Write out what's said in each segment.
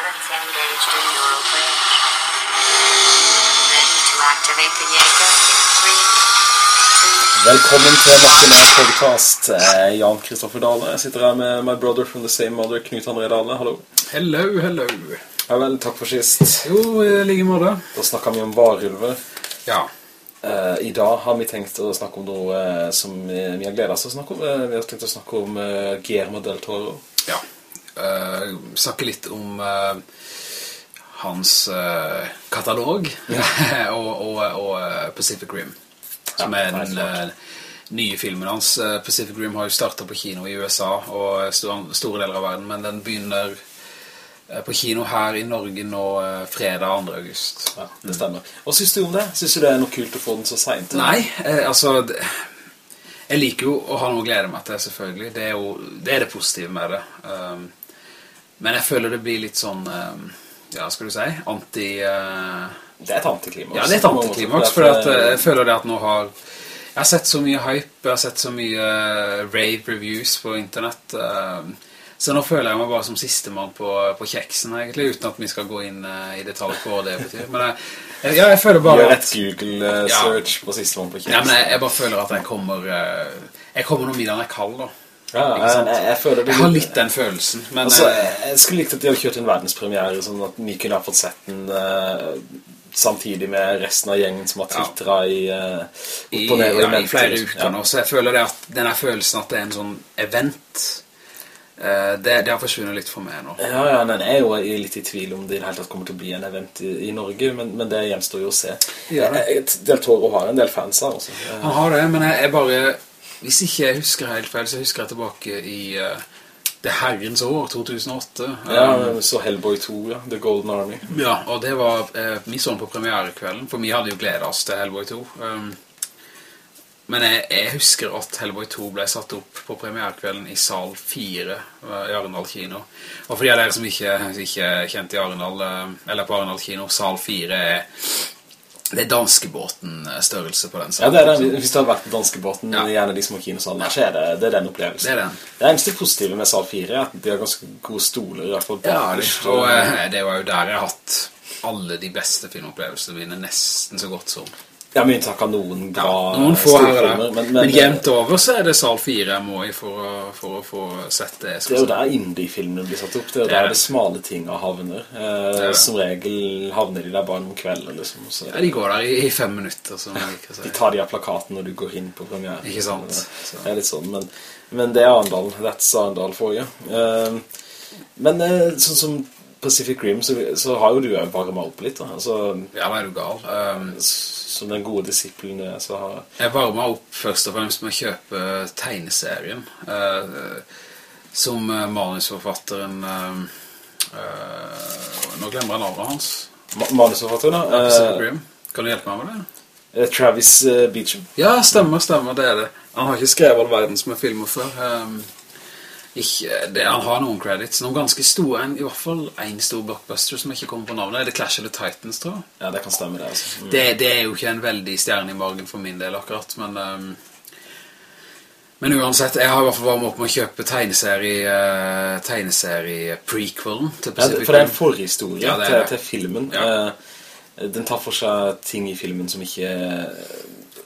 Pilots engaged in neural bridge. Ready to activate the Jaeger in three, two, Velkommen til en podcast. Jeg er Jan Kristoffer Dale. Jeg sitter her med my brother from the same mother, Knut André Dale. Hallo. Hello, hello. Ja vel, takk for sist. Jo, i med måte. Da snakket vi om varulver. Ja. Uh, I dag har vi tenkt å snakke om noe eh, som vi har gledet oss å snakke om. Eh, vi har tenkt å snakke om uh, Guillermo del Toro. Ja. Uh, snakke litt om uh, hans uh, katalog og, og, og eh, Pacific Rim. Som Ja, er den nye filmen hans. Pacific Rim har jo startet på kino i USA og store, deler av verden, men den begynner på kino her i Norge nå fredag 2. august. Ja, det stemmer. Hva synes du om det? Synes du det er noe kult å få den så sent? Nei, eh, altså Jeg liker jo å ha noe å glede meg til, selvfølgelig. Det er jo det, er det positive med det. Um, men jeg føler det blir litt sånn um, Ja, skal du si Anti uh, Det er et antiklimaks. Ja, det er et antiklimaks, for eh, jeg føler det at nå har Jeg har sett så mye hype, jeg har sett så mye eh, rave reviews på internett. um, så nå føler jeg meg bare som sistemann på, på kjeksen, egentlig, uten at vi skal gå inn eh, i detalj på hva det betyr. Men jeg, ja, jeg føler bare Gjør et Google-search på siste måned på ja, men jeg, jeg bare føler at jeg kommer eh, Jeg kommer når middagen er kald da Ja, jeg, jeg, føler det Jeg har litt den følelsen Men Altså, eh, jeg, jeg skulle likt at de hadde kjørt en verdenspremiere Sånn at vi kunne ha fått sett den uh, Samtidig med resten av gjengen Som har Ja. i uh, i, ja, i flere uker Ja. nå Så jeg føler det at denne følelsen at det er en sånn event uh, det, det har forsvunnet litt for meg nå Ja, ja, den er jo litt i tvil om det i det hele tatt kommer til å bli en event i, i Norge, men, men det gjenstår jo å se. Ja, Del Toro har en del fans her, også Han har det, men jeg, jeg bare Hvis ikke jeg husker helt feil Så husker jeg tilbake i uh, Det herrens år, 2008 Ja, Um, så Hellboy 2, ja, The Golden Army. Ja, og det var uh, vi sånn på premierekvelden, for vi hadde jo gledet oss til Hellboy 2. Um, men jeg, jeg husker at Hellboy 2 ble satt opp på premierekvelden i sal 4 eh, i Arendal kino. Og for de av dere som ikke, ikke er kjent i Arendal, eller på Arendal kino, sal 4 er det er danskebåten eh, på den Ja, det er den. Hvis du har vært på danskebåten Ja. gjerne de små kinosalene, så er det, det er den opplevelsen. Det er den. Det eneste positive med sal 4 er at de har ganske gode stoler, i hvert fall Ja, det, bakerst. og eh, det var jo der jeg har hatt alle de beste filmopplevelsene mine, nesten så godt som. Ja, men takk av noen Ja, bra noen få her og der. Men, men, jevnt over så er det sal 4 jeg må i for å, for å få sett det. Det er jo der indie-filmene blir satt opp. Det er jo Det er der det. smale tinga havner. Eh, som regel havner de der bare noen kvelder, liksom. Så, Ja, de går der i, i fem minutter, som jeg liker å si. de tar de av plakaten når du går inn på premiere. Ikke sant? Så. Det er litt sånn, men, men det er Arendal. That's Arendal for you. Eh, men eh, sånn som Pacific Rim, så, så har jo du jo varmet opp litt. Da. Altså, Ja, men er du gal. Um, som den gode disippelen er, så har jeg varmer opp først og fremst med å kjøpe tegneserien. Uh, som uh, manusforfatteren um, uh, Nå glemmer jeg navnet hans. Ma- manusforfatteren. da. Eh, Kan du hjelpe meg med det? eh, Travis eh, Beecham. Ja, stemmer, stemmer, det er det. Han har ikke skrevet all verdens med filmer før. Ikke, det, han har noen credits, noen ganske store, en, i hvert fall en stor blockbuster som ikke kommer på navnet. Er det Clash of the Titans, tror jeg? Ja, det kan stemme det, altså. Mm. Det, det er jo ikke en veldig stjerne i morgen for min del akkurat, men... Um, men uansett, jeg har i hvert fall vært med opp med å kjøpe tegneserie, uh, tegneserie prequelen til Ja, for det er en forhistorie Ja, til, til filmen. Ja. Uh, den tar for seg ting i filmen som ikke,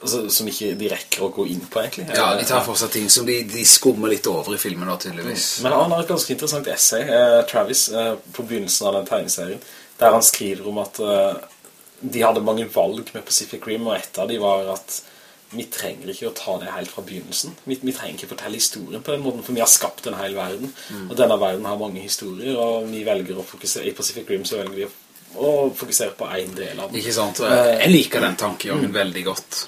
altså, som ikke de rekker å gå inn på, egentlig. Ja, de tar for seg ting som de, de skummer litt over i filmen da, tydeligvis. Men han har et ganske interessant essay, eh, Travis, eh, på begynnelsen av den tegneserien, der han skriver om at eh, de hadde mange valg med Pacific Rim, og et av de var at vi trenger ikke å ta det helt fra begynnelsen. Vi, vi trenger ikke fortelle historien på den måten, for vi har skapt en hel verden. Mm. Og denne verden har mange historier, og vi velger å fokusere, i Pacific Rim så velger vi å, og fokusere på en del av den. Ikke sant? Jeg, jeg liker den tankegangen veldig godt.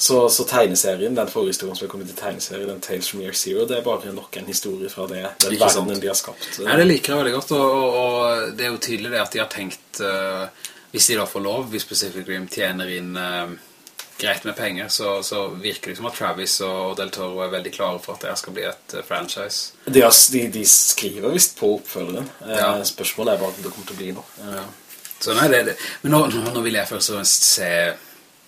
Så, så tegneserien, den forhistorien som er kommet til tegneserien, den Tales from Year Zero, det er bare nok en historie fra det, den Ikke sant? verdenen de har skapt. Nei, det liker jeg veldig godt, og, og, og det er jo tydelig det at de har tenkt, uh, hvis de da får lov, hvis Pacific Rim tjener inn uh, greit med penger, så, så virker det som at Travis og Del Toro er veldig klare for at det skal bli et uh, franchise. De, har, de, de skriver visst på oppfølgeren. Eh, Ja. Spørsmålet er bare om det kommer til å bli noe. Ja. Så nei, det, det. Men nå, nå, nå vil jeg først og fremst se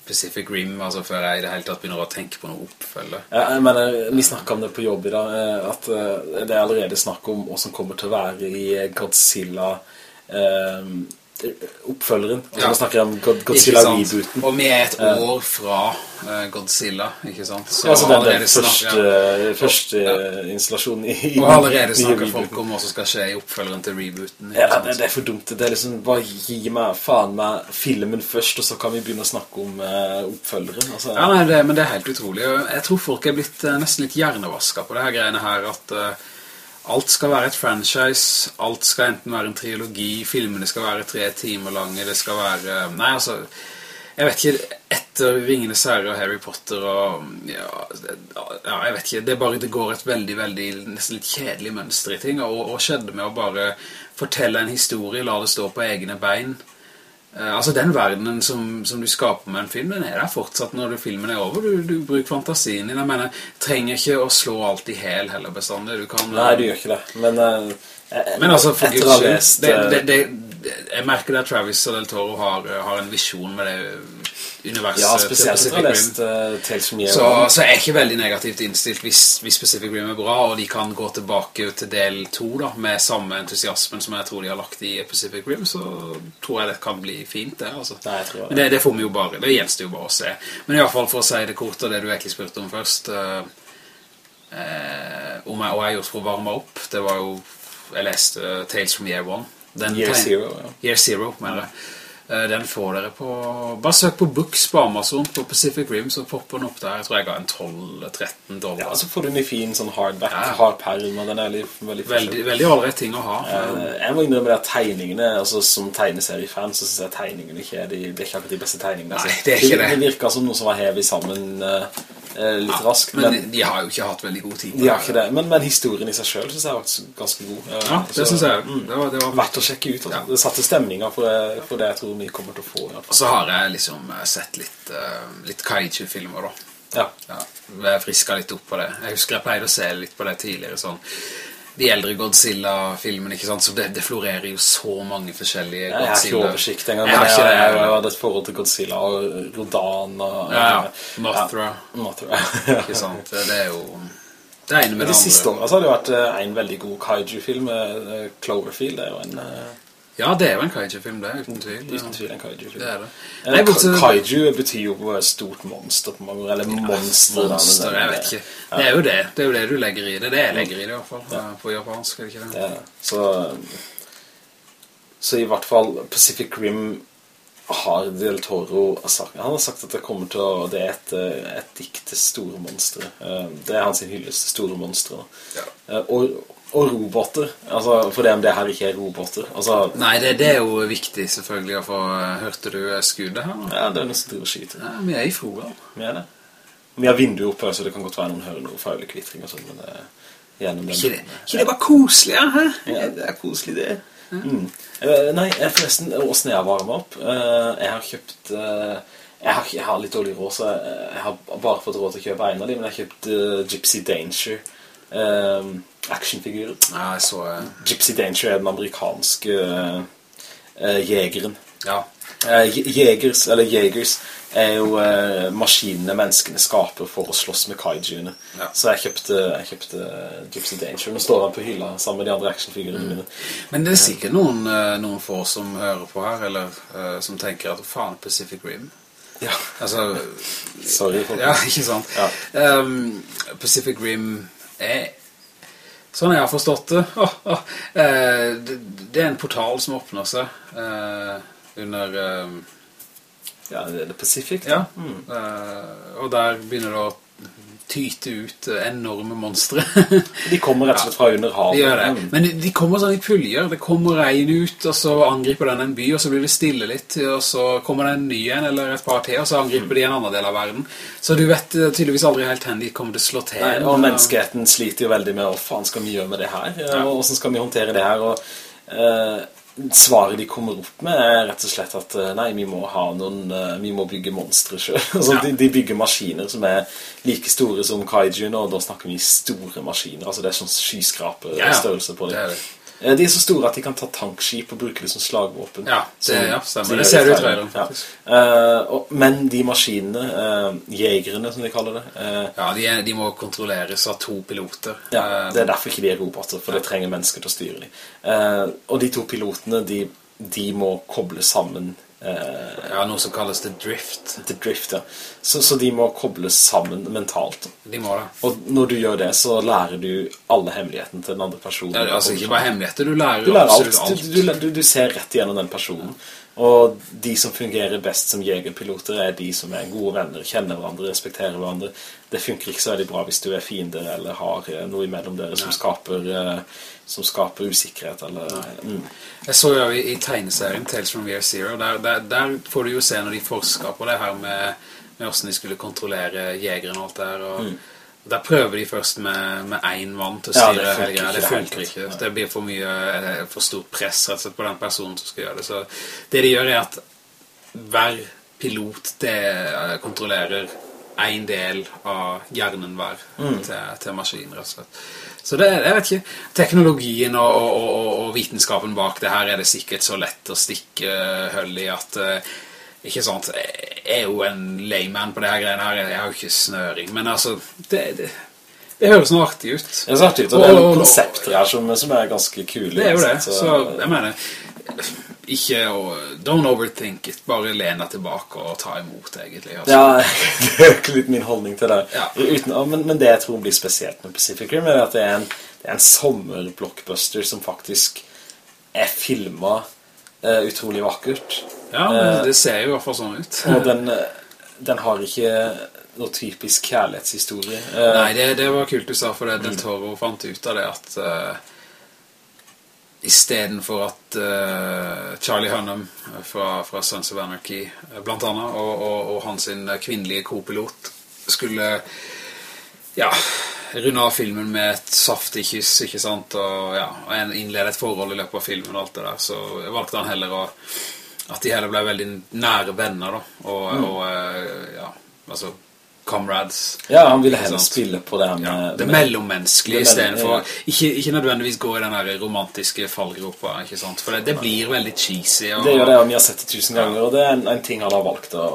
Pacific Rim, altså før jeg i det hele tatt begynner å tenke på noe oppfølge. Ja, jeg vi snakket om det på jobb i dag, eh, at eh, det er allerede snakk om hva som kommer til å være i Godzilla eh, oppfølgeren. Altså, Ja. Nå snakker om God- Godzilla-rebooten. Og vi er et år fra eh, Godzilla, ikke sant? Så altså den, den første, ja. første Ja. eh, installasjonen i, Og allerede snakker folk om hva som skal skje i oppfølgeren til rebooten. Ja, det, det er for dumt. Det er liksom, bare gi meg faen meg filmen først, og så kan vi begynne å snakke om uh, oppfølgeren. Altså, Ja, nei, det, men det er helt utrolig. Jeg tror folk er blitt uh, nesten litt hjernevasket på det her greiene her, at eh, alt skal være et franchise, alt skal enten være en trilogi, filmene skal være tre timer lange, det skal være... Nei, altså, jeg vet ikke, etter Ringenes Herre og Harry Potter og... Ja, ja, jeg vet ikke, det, bare, det går et veldig, veldig, nesten litt kjedelig mønster i ting, og, og skjedde med å bare fortelle en historie, la det stå på egne bein, Eh, altså den verdenen som, som du skaper med en film, den er der fortsatt når du, filmen er over. Du, du bruker fantasien din. Jeg mener, trenger ikke å slå alt i hel heller bestandig. Du kan... Nei, du gjør ikke det. Men, uh, Men altså, for Guds det, eh, det, det, jeg merker at Travis og Del Toro har, har en visjon med det universet Ja, spesielt etter Pacific lest eh, Tales from Year Så, så jeg er ikke veldig negativt innstilt hvis, hvis Pacific Rim er bra, og de kan gå tilbake til del 2 da, med samme entusiasmen som jeg tror de har lagt i Pacific Rim, så tror jeg det kan bli fint det, altså. Nei, jeg tror det. Men det, det får vi jo bare, det gjenstår jo bare å se. Men i hvert fall for å si det kort, og det du egentlig spurte om først, eh, eh, om jeg, og jeg gjort for å varme opp, det var jo, jeg leste eh, Tales from Year One. Den Year Zero, ja. Year Zero, mener jeg. Eh, Den får dere på Bare søk på Books på Amazon På Pacific Rim så popper den opp der Jeg tror jeg ga en 12-13 dollar Ja, så får du en fin sånn hardback, Ja. hardperm, og den er litt, veldig Veldig, veldig allerede ting å ha Eh, Jeg må innrømme det at tegningene, altså som tegneseriefan, så synes jeg tegningene ikke er de, det er ikke akkurat de beste tegningene. Nei, det er ikke det. Det virker som noe som var hevet sammen eh, eh, litt raskt, Men men, de har jo ikke hatt veldig god tid de har ikke det. Men, men historien i seg selv synes jeg var ganske god. Eh, Ja, det så- synes jeg det var, det var Verdt å sjekke ut. Altså. Ja. Det satte stemninger for, det- for det jeg tror vi kommer til å få. i. Og så har jeg liksom eh, sett litt, litt kaiju-filmer da Ja. Ja, jeg friska litt opp på det. Jeg husker jeg pleide å se litt på det tidligere, sånn de eldre Godzilla-filmene, ikke sant? Så det, det florerer jo så mange forskjellige Godzilla. Jeg har ikke oversikt engang, men jeg, jeg, jeg, det. jeg, hadde et forhold til Godzilla og Rodan og... Ja, ja. Mothra. Ja, Mothra. Ikke sant? Det er jo det ene med Men det de siste årene så har det vært eh, en veldig god kaiju-film, eh, Cloverfield, det er jo en... eh, Ja, det er jo en kaiju-film, det, uten tvil. Uten tvil en kaiju-film. Det er det. Eh, Nei, ka- Kaiju betyr jo stort monster på mange eller monster. Monster, jeg vet ikke. Det er jo det. Det er jo det du legger i det. Det er jeg legger i det i hvert fall. ja. På japansk, er det ikke det? er. Så, så i hvert fall Pacific Rim har Del Toro sagt, Han har sagt at det kommer til å Det er et, eh, et dikt til store monstre. Eh, Det er hans hyllest til store monstre. Ja. Eh, Og, og roboter. Altså, for det om det her ikke er roboter. Altså, Nei, det, det er jo viktig selvfølgelig å få Hørte du eh, skuddet her ja, det er noe som driver og skyter. Ja, vi er i Frogal. Vi er det. Vi har vinduet oppe, så det kan godt være noen hører noe faglig kvittring og sånn, men det er gjennom den. Ikke det, ikke det bare koseligere, hæ? Ja, det er koselig det. Mm. Eh, nei, eh, forresten, hvordan jeg varmer opp? Eh, jeg har kjøpt... eh, jeg, har, jeg har litt dårlig råd, så jeg, har bare fått råd til å kjøpe en av dem, men jeg har kjøpt eh, Gypsy Danger uh, actionfigurer. Ja, jeg så... Uh... Gypsy Danger er den amerikanske uh, jegeren. Ja, Jegers, eller Jegers, er jo maskinene menneskene skaper for å slåss med kaijuene. Ja. Så jeg kjøpte, jeg kjøpte Gypsy Danger. Nå står han på hylla sammen med de andre actionfigurene mine. men det er sikkert noen, noen få som hører på her, eller som tenker at, faen, Pacific Rim. Ja, Altså, sorry. ja, ikke sant? Ja. Um, Pacific Rim er... Sånn jeg har forstått det. Eh, det, det er en portal som åpner seg eh, under... eh, Ja, det er Pacific. Pacific. Ja. Mm. eh, og der begynner det å tyte ut eh, enorme monstre. De kommer rett og slett fra under havet. de gjør det. Mm. Men de, kommer sånn i puljer. Det kommer regn ut, og så angriper den en by, og så blir det stille litt, og så kommer det en ny en, eller et par til, og så angriper de en annen del av verden. Så du vet eh, tydeligvis aldri helt hen de kommer til å slå til. Nei, og menneskeheten sliter jo veldig med Hva faen skal vi gjøre med det her? Ja. Hvordan skal vi håndtere det her? Og eh, svaret de kommer opp med er rett og slett at eh, Nei, vi må ha noen eh, Vi må bygge monstre selv altså, Ja. de, de bygger maskiner som er like store som kaijun Og da snakker vi store maskiner Altså det er sånn skyskraper Ja, på dem. det De er så store at de kan ta tankskip og bruke det som slagvåpen Ja, det- ja, stemmer. de Det ser du i traileren. traileren, faktisk. Ja. Eh, Men de maskinene eh, Jegerne som de kaller det eh, Ja, de, er, de må kontrolleres av to piloter. ja, Eh, det er derfor ikke de er roboter, for det trenger mennesker til å styre dem. Eh, og de to pilotene, de de må koble sammen eh, Ja, noe som kalles The Drift. The Drift, ja. Så, så de må kobles sammen mentalt. De må det. Og når du gjør det, så lærer du alle hemmeligheten til den andre personen. Ja, altså ikke bare hemmeligheter, du lærer, Du lærer alt. absolutt alt. Du, du, du, du ser rett igjennom den personen. Og de som fungerer best som jegerpiloter er de som er gode venner, kjenner hverandre, respekterer hverandre. Det funker ikke så veldig bra hvis du er fiender eller har eh, noe imellom dere som skaper, eh, som skaper usikkerhet. Eller, mm. Jeg så jo i, i tegneserien Tales from Year Zero, der, der, der får du jo se når de forsker på det her med, med hvordan de skulle kontrollere jegeren og alt det her, og der prøver de først med, med en vann til å styre Ja, det funker Det funker ikke. Det blir for mye, eh, for stort press rett og slett på den personen som skal gjøre det. Så det de gjør er at hver pilot det eh, kontrollerer en del av hjernen hver Mm. til, til maskinen, rett og slett. Så det, jeg vet ikke, teknologien og, og, og, og vitenskapen bak det her er det sikkert så lett å stikke høll i at, eh, ikke sant, jeg er jo en layman på det her greiene her, jeg har jo ikke snøring, men altså, det, det, det høres noe artig ut. Det er artig ut, og det er noen konsepter her som, som er ganske kule. Det er jo det, så jeg mener, ikke å, don't overthink it, bare lene tilbake og ta imot egentlig. Altså. Ja, det er ikke litt min holdning til det. Ja. Uten, men, men det jeg tror blir spesielt med Pacific Rim er at det er en, det er en sommerblockbuster som faktisk er filmet eh, utrolig vakkert. Ja, men det ser jo i hvert fall sånn ut. Og den, eh, den har ikke noe typisk kjærlighetshistorie. Eh, Nei, det, det var kult du sa, for det Del Toro fant ut av det at uh, i stedet for at eh, Charlie Hunnam fra, fra Sons of Anarchy, eh, blant annet, og, og, og hans kvinnelige kopilot skulle ja, runde av filmen med et saftig kyss, ikke sant, og ja, og en- innlede et forhold i løpet av filmen og alt det der, så valgte han heller å at de heller ble veldig nære venner da, og, og eh, ja, altså comrades. ja, han ville heller spille på det her med... Ja, det mellommenneskelige i stedet for ikke, ikke nødvendigvis gå i den her romantiske fallgropa, ikke sant? For det, det blir veldig cheesy. Og, Det gjør det, og vi har sett det tusen ganger, og det er en, en ting han har valgt å,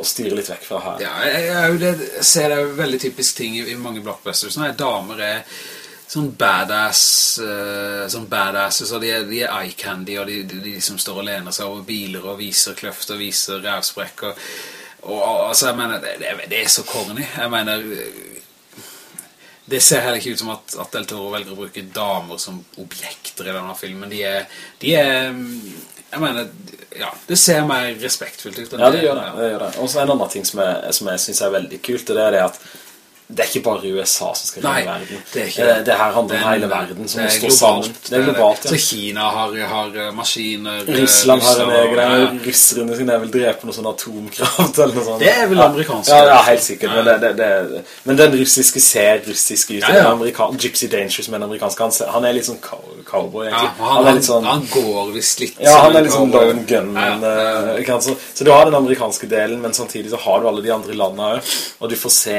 å styre litt vekk fra her. Ja, jeg, jeg, jeg ser det er veldig typisk ting i, i mange blockbusters. Sånne damer er sånn badass, uh, sånn badasses, og de er, de er eye candy, og de, de, de som står og lener seg over biler og viser kløft og viser rævsprekk, og, og, altså, jeg mener, det, det, er- det så corny. Jeg mener, det ser heller ikke ut som at, at Del Toro velger å bruke damer som objekter i denne filmen. De er, de er jeg mener, ja, det ser mer respektfullt ut. Ja, det gjør det. det, gjør det. Og så en annen ting som jeg, som jeg synes er veldig kult, det er det at det er ikke bare USA som skal redde verden. det ikke Eh, det. det her handler om hele verden som det er globalt. sammen. Det er globalt, Så. Kina har, har eh, maskiner eh, Russland har en egen ja, ja. Russerne sine vil drepe noe sånn atomkraft eller noe sånt. Det er vel amerikanske amerikansk. Ja, ja, helt sikkert. Men, Ja. det, det, det, men den russiske ser russisk ut. Ja, ja. Amerikan, Gypsy Danger som er en amerikanske. Han, han er litt sånn cow, cowboy, egentlig. han, han er litt sånn... han går visst litt Ja, han er litt sånn lone gunman. Ja, ja. Så, så du har den amerikanske delen, men samtidig så har du alle de andre landene også, og du får se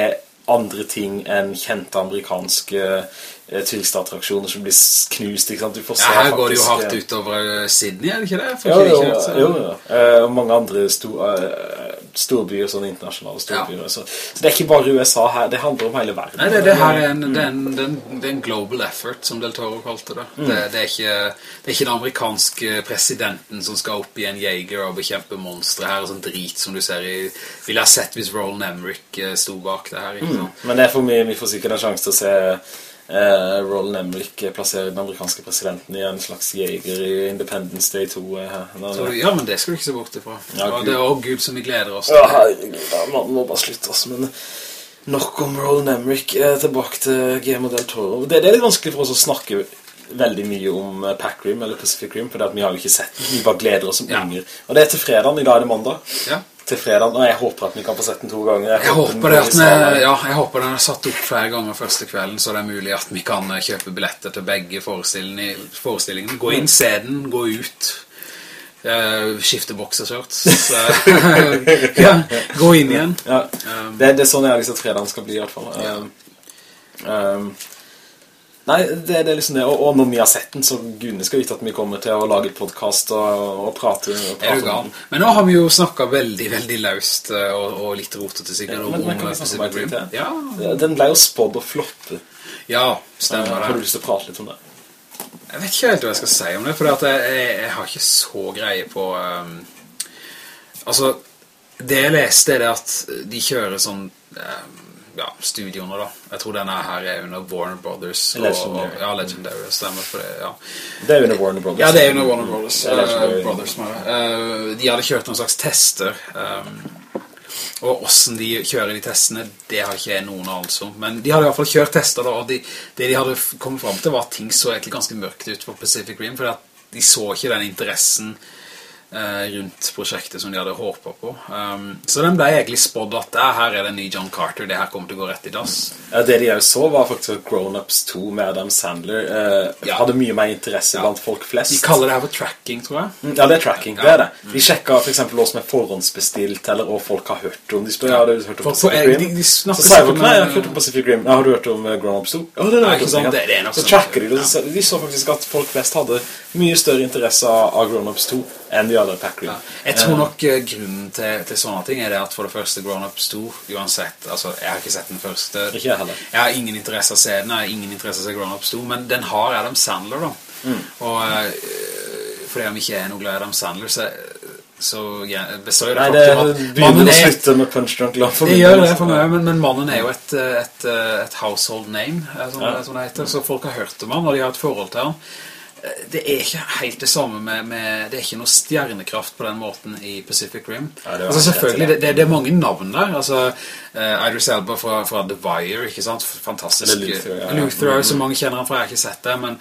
andre ting enn kjente amerikanske eh, turistattraksjoner som blir knust, ikke sant? Du får se Ja, her går det jo hardt eh, utover eh, Sydney, er det ikke det? For Jo, jo, jo, jo. Eh, og mange andre store, eh, storbyer, sånne internasjonale storbyer. Så, så det er ikke bare USA her, det handler om hele verden. Nei, det, det her er en, det er en, det er en, er en global effort, som Del Toro kalte det. Mm. Det, det, er ikke, det er ikke den amerikanske presidenten som skal opp i en jeger og bekjempe monstre her, og sånn drit som du ser i... Vil jeg sett hvis Roland Emmerich Stod sto bak det her, sant? Men det er for mye, vi får sikkert en sjanse til å se eh, Roland Emmerich plasserer den amerikanske presidenten i en slags jeger i Independence Day 2. eh. Ja, men det skal du ikke se bort ifra. Ja, og det er også Gud som vi gleder oss Ja, herregud, ja, man må bare slutte oss, men nok om Roland Emmerich, eh, tilbake til Guillermo del Toro. Det, det er litt vanskelig for oss å snakke veldig mye om eh, Pac Rim eller Pacific Rim, at vi har jo ikke sett den, vi bare gleder oss som Ja. unger. Og det er til fredagen, i dag er det mandag. Ja. Til fredag, og jeg håper at vi kan få sett den to ganger. Jeg håper, den den, ja, jeg håper den er satt opp flere ganger første kvelden, så det er mulig at vi kan eh, kjøpe billetter til begge forestillingene. Gå inn, se den, gå ut, Uh, skifte boksershorts, eh, ja, gå inn igjen. Ja, Um, det, det er sånn jeg har lyst til at fredagen skal bli i hvert fall. Um, um, nei, det, det er liksom det. Og, og når vi har sett den, så gudene skal vite at vi kommer til å lage podcast og, og prate. Og prate om den. Men nå har vi jo snakket veldig, veldig løst eh, og, og litt rotete sikkert Ja, Men, men kan vi eh, snakke om til? Ja, Den ble jo spådd og floppe. ja, stemmer det. har du lyst til å prate litt om det? Jeg vet ikke helt hva jeg skal si om det, for jeg, jeg, jeg har ikke så greie på... Um, altså, det jeg leste er det at de kjører sånn... Um, ja, studioene da. Jeg tror denne her er under Warner Brothers. Og, Legendary. ja, Legendary, stemmer for det, ja. Det er under Warner Brothers. Ja, det er under Warner Brothers. Eh, Brothers. Eh, de hadde kjørt noen slags tester. um, og hvordan de kjører de testene, det har ikke jeg noen anelse om. Men de hadde i hvert fall kjørt tester da, og de, det de hadde kommet frem til var at ting så egentlig ganske mørkt ut på Pacific Rim, for de så ikke den interessen rundt prosjektet som de hadde håpet på. Um, så den ble egentlig spådd at "Ah, her er det en ny John Carter, det her kommer til å gå rett i dass. Ja, det de jo så var faktisk at Grown Ups 2 med Adam Sandler eh, Ja. hadde mye mer interesse Ja. blant folk flest. De kaller det her for tracking, tror jeg. Mm, Ja, det er tracking, det er det. De sjekket for eksempel hva som er forhåndsbestilt, eller hva folk har hørt om. De spør, ja, har du hørt om Pacific Rim? de- de så sa jeg, nei, jeg har hørt om Pacific Rim. Ja, har du hørt om eh, Grown Ups 2? Ja, det er nok ja. det- det er nok Så sånn. tracker de de så faktisk at folk flest hadde mye større interesse av av Grown Ups 2 enn de Pack Rim. Ja. Jeg tror nok eh, grunnen til, til sånne ting er det at for det første Grown Up sto uansett, altså jeg har ikke sett den første. Ikke jeg heller. Jeg har ingen interesse av den, jeg har ingen interesse av Grown Up sto, men den har Adam Sandler da. Mm. Og eh, fordi om ikke jeg er noe glad i Adam Sandler, så, så ja, består det Nei, det faktum begynner å slutte med Punch Drunk Love for det gjør det for meg, men, men mannen er jo et, et, eh, et household name, som, Ja. som det heter, så folk har hørt om han, og de har et forhold til han. Det er ikke helt det samme med, med Det er ikke noe stjernekraft på den måten i Pacific Rim. Ja, det altså selvfølgelig, det, det, det er mange navn der. Altså, uh, Idris Elba fra, fra The Wire, ikke sant? Fantastisk. Luther, ja. Luther er så mange kjenner han fra, jeg har ikke sett det, men,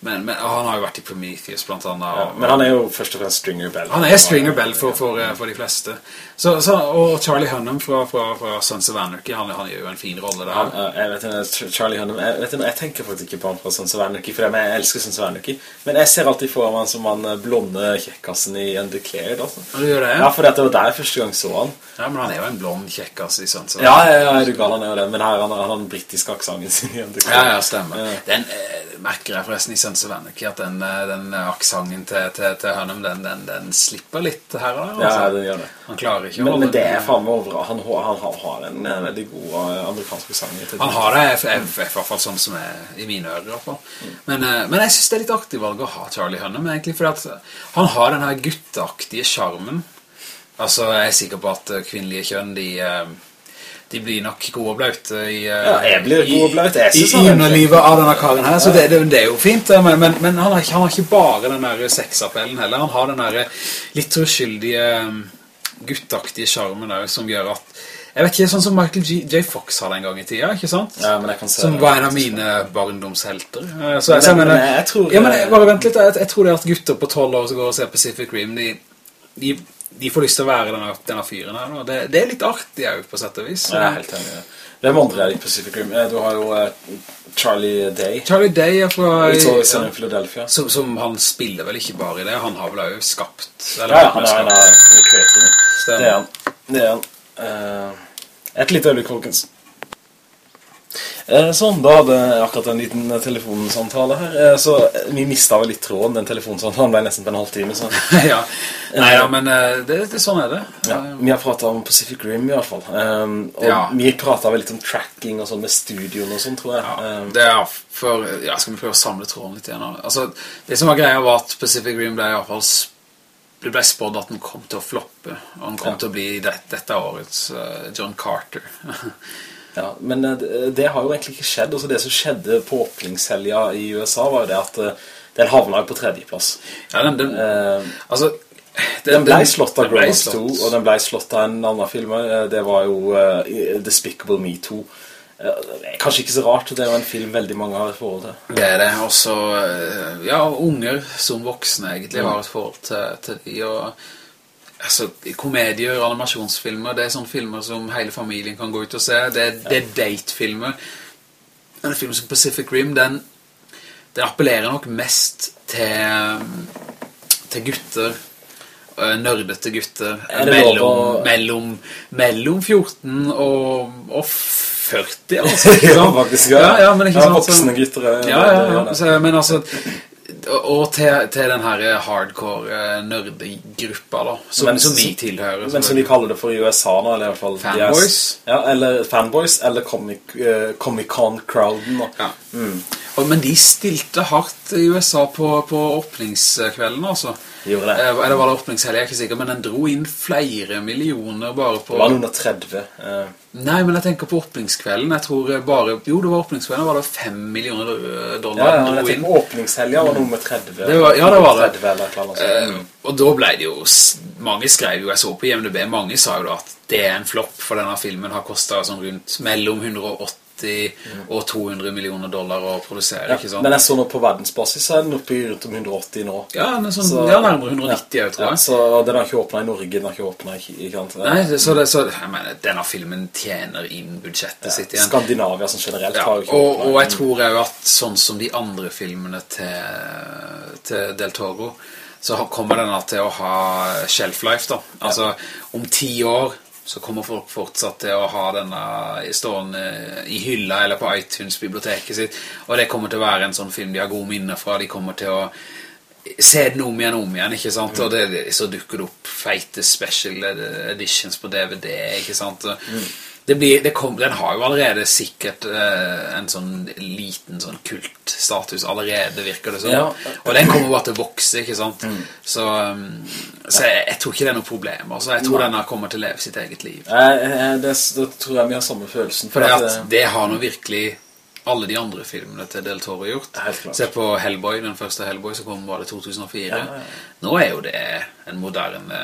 men, men han har jo vært i Prometheus blant annet. Ja, men han er jo først og fremst Stringer Bell. han er Stringer Bell for, for, eh, for de fleste. Så, så, og Charlie Hunnam fra, fra, fra Sons of Anarchy, han, han gjør jo en fin rolle der. Han, jeg vet ikke, Charlie Hunnam jeg, vet ikke, jeg tenker faktisk ikke på han fra Sons of Anarchy For jeg elsker Sons of Anarchy Men jeg ser alltid for han som han eh, blonde kjekkassen i Undeclared altså. Ja, du gjør det, Ja, for det var der jeg første gang så han Ja, men han er jo en blond kjekkass i Sons of Ja, ja, ja, er du gal, han er jo det Men her han har han den brittiske aksangen sin i Undeclared Ja, ja, stemmer. Ja. Den eh, merker jeg forresten i Sons of Anarchy, at den, eh, den aksangen til, til, til Hunnam, den, den, den slipper litt her og der. Ja, altså. den gjør det Han klarer ikke å men, holde men det er faen meg over Han, har- han, har- en eh, veldig god eh, amerikansk sang Han har det, i hvert fall sånn som er i mine ører i hvert fall. Men, eh, men jeg synes det er litt artig valg å ha Charlie Hunnam, egentlig, for han har den her gutteaktige charmen. Altså, jeg er sikker på at kvinnelige kjønn, de, de blir nok gode og blaute i... eh, Ja, jeg blir god og blaut. Jeg I, synes i er underlivet av denne karen her, så det, det, det er jo fint, eh, men, men, men han, har ikke, han har ikke bare den der sexappellen heller, han har den der litt uskyldige eh, guttaktige charmen der, som gjør at jeg vet ikke, sånn som Michael G, J. Fox hadde en gang i tida, ikke sant? Ja, men jeg kan se Som det. var en av mine barndomshelter. Eh, Så, jeg Men- jeg tror- ja, men bare vent litt, jeg, jeg tror det at gutter på 12 år som går og ser Pacific Rim, de, de, de får lyst til å være denne, denne fyren her. nå. Det, det er litt artig jo, på sett og vis. Jeg er helt enig det. Hvem andre er det i Pacific Rim? Eh, Du har jo uh, Charlie Day Charlie Day er fra... Ja, Philadelphia som, som han spiller vel ikke bare i det, han har vel også skapt... Ja, ja, han er en av kreativene. Stemmer. Det er han. Det er han. Uh, et lite øyeblikk, folkens. Eh, sånn, da hadde jeg akkurat en liten eh, telefonsamtale her. Eh, så vi mistet vel litt tråden, den telefonsamtalen ble nesten på en halvtime. Så. ja. Nei, ja, men det, det, sånn er det. Ja, vi har pratet om Pacific Rim i hvert fall. Um, og Ja. vi pratet vel litt om tracking og sånn med studioen og sånn, tror jeg. Ja, Um, det er for, ja, skal vi prøve å samle tråden litt igjen? Altså, det som var greia var at Pacific Rim ble i hvert fall det ble spådd at den kom til å floppe, og den kom Ja. til å bli det, dette årets John Carter. Ja, men eh, det, det har jo egentlig ikke skjedd. Altså, det som skjedde på åpningshelga i USA var jo det at eh, den havna jo på tredjeplass. ja, den, den, Eh, altså, Den ble slått av den Grown Ups 2, og den ble slått av en annen film. eh, Det var jo uh, Despicable Me 2. Eh, det er Kanskje ikke så rart, det er jo en film veldig mange har et forhold til. Det er det, også, ja, unger som voksne egentlig har et forhold til, til de, og altså, komedier, animasjonsfilmer, det er sånne filmer som hele familien kan gå ut og se, det, er- er datefilmer. En film som Pacific Rim, den, den appellerer nok mest til, til gutter, eh, nørdete gutter, Er mellom, å- mellom, mellom 14 og, og 40, altså. Ja, faktisk, ja. ja, men ikke Ja, sant, voksne gutter er- ja, ja, ja. Så, men altså og- til, til den her hardcore eh, nerdegruppa da Som, Men- som vi tilhører Men som de kaller det for i USA nå, eller i hvert fall Fanboys? Yes. Ja, eller fanboys, eller Comic, eh, Comic-Con-crowden da. ja. Mm. Men de stilte hardt i USA på, på åpningskvelden, altså. Gjorde det. Eh, Eller var det åpningshelg, jeg er ikke sikker, men den dro inn flere millioner bare på... Det var noen og 30. Uh... Nei, men jeg tenker på åpningskvelden. Jeg tror bare... Jo, det var åpningskvelden, var det 5 millioner eh, dollar ja, ja, men jeg tenker åpningshelga var noe med 30. Det var- ja, det var det. 30 eller eller sånt. Eh, og da ble det jo Mange skrev jo, jeg så på IMDb Mange sa jo da at det er en flopp For denne filmen har kostet sånn rundt Mellom 180 og 200 millioner dollar å produsere, ikke sant? men er sånn på verdensbasis, så er den oppe i rundt om 180 nå. ja, den er sånn, Så- ja, nærmere 190 jeg tror jeg så den har ikke åpnet i Norge, den har ikke åpnet i, sant? Nei, så, det, så jeg mener, denne filmen tjener inn budsjettet sitt igjen Skandinavia som generelt har jo ikke og, og jeg tror jo at sånn som de andre filmene til, til Del Toro, så kommer denne til å ha shelf life da. Altså, om ti år så kommer folk fortsatt til å ha denne stående i hylla eller på iTunes-biblioteket sitt, og det kommer til å være en sånn film de har gode minner fra, de kommer til å se den om igjen om igjen, ikke sant? Og det, så dukker det opp feite special editions på DVD, ikke sant? Og Det blir, det kom, den har jo allerede sikkert uh, en sånn liten sånn kultstatus allerede, virker det sånn. Ja. Og den kommer bare til å vokse, ikke sant? Så, um, så jeg, jeg tror ikke det er noe problem. Altså, jeg tror denne kommer til å leve sitt eget liv. Eh, eh, det, det tror jeg vi har samme følelsen. For at, at det har nå virkelig alle de andre filmene til Del Toro gjort. Se på Hellboy, den første Hellboy som kom var det 2004. Ja, ja, ja. Nå er jo det en moderne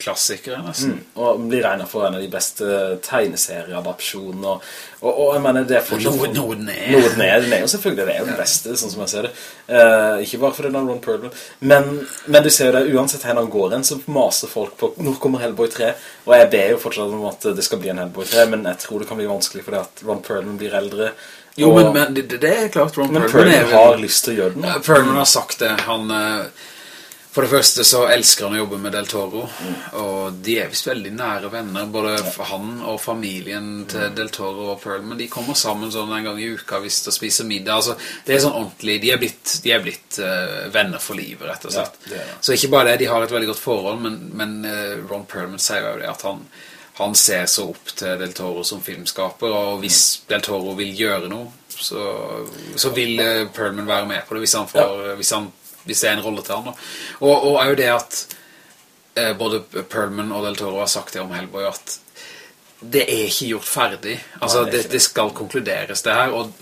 klassiker, nesten. Mm, og blir regnet for en av de beste tegneserieadapsjonene og, og, og jeg mener det er fortsatt Noe- noe den er. Noe den er, den er jo selvfølgelig det er jo den beste, sånn som jeg ser det Eh, ikke bare for den av Ron Perlman men, men du ser jo det, uansett hvor han går hen så maser folk på, når kommer Hellboy 3 og jeg ber jo fortsatt om at det skal bli en Hellboy 3 men jeg tror det kan bli vanskelig fordi at Ron Perlman blir eldre Jo, og- men, men det, det er klart Ron Perlman er Perlman har lyst til å gjøre den. Perlman har sagt det. Han, eh, for det første så elsker han å jobbe med Del Toro, og de er vist veldig nære venner, både han og familien til Del Toro og Perlman. De kommer sammen sånn en gang i uka hvis de spiser middag. Altså, det er sånn ordentlig, de er blitt, de er blitt uh, venner for livet, rett og slett. Ja. Så ikke bare det, de har et veldig godt forhold, men, men uh, Ron Perlman sier jo det at han, han ser så opp til Del Toro som filmskaper, og hvis Del Toro vil gjøre noe, så, så vil eh, Perlman være med på det hvis han, får, hvis han hvis det er en rolle til han. da. Og, og er jo det at eh, både Perlman og Del Toro har sagt det om Hellboy, at det er ikke gjort ferdig. Altså, det det, skal konkluderes det her, og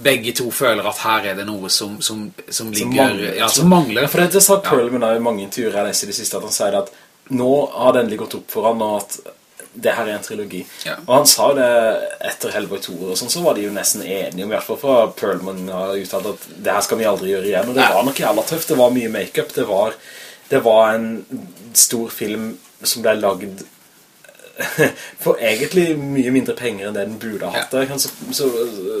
begge to føler at her er det noe som, som, som ligger... mangler. Ja, som mangler. For det, sa Perlman i mange intervjuer jeg leser i det siste, at han sier at nå har det endelig gått opp for han, og at det her er en trilogi. Ja. Og han sa jo det etter Hellboy 2 og sånn, så var de jo nesten enige om, i hvert fall fra Perlman har uttalt at det her skal vi aldri gjøre igjen, og det Nei. var nok jævla tøft, det var mye make-up, det var, det var en stor film som ble lagd for egentlig mye mindre penger enn det den burde ha hatt. Ja. Så, så,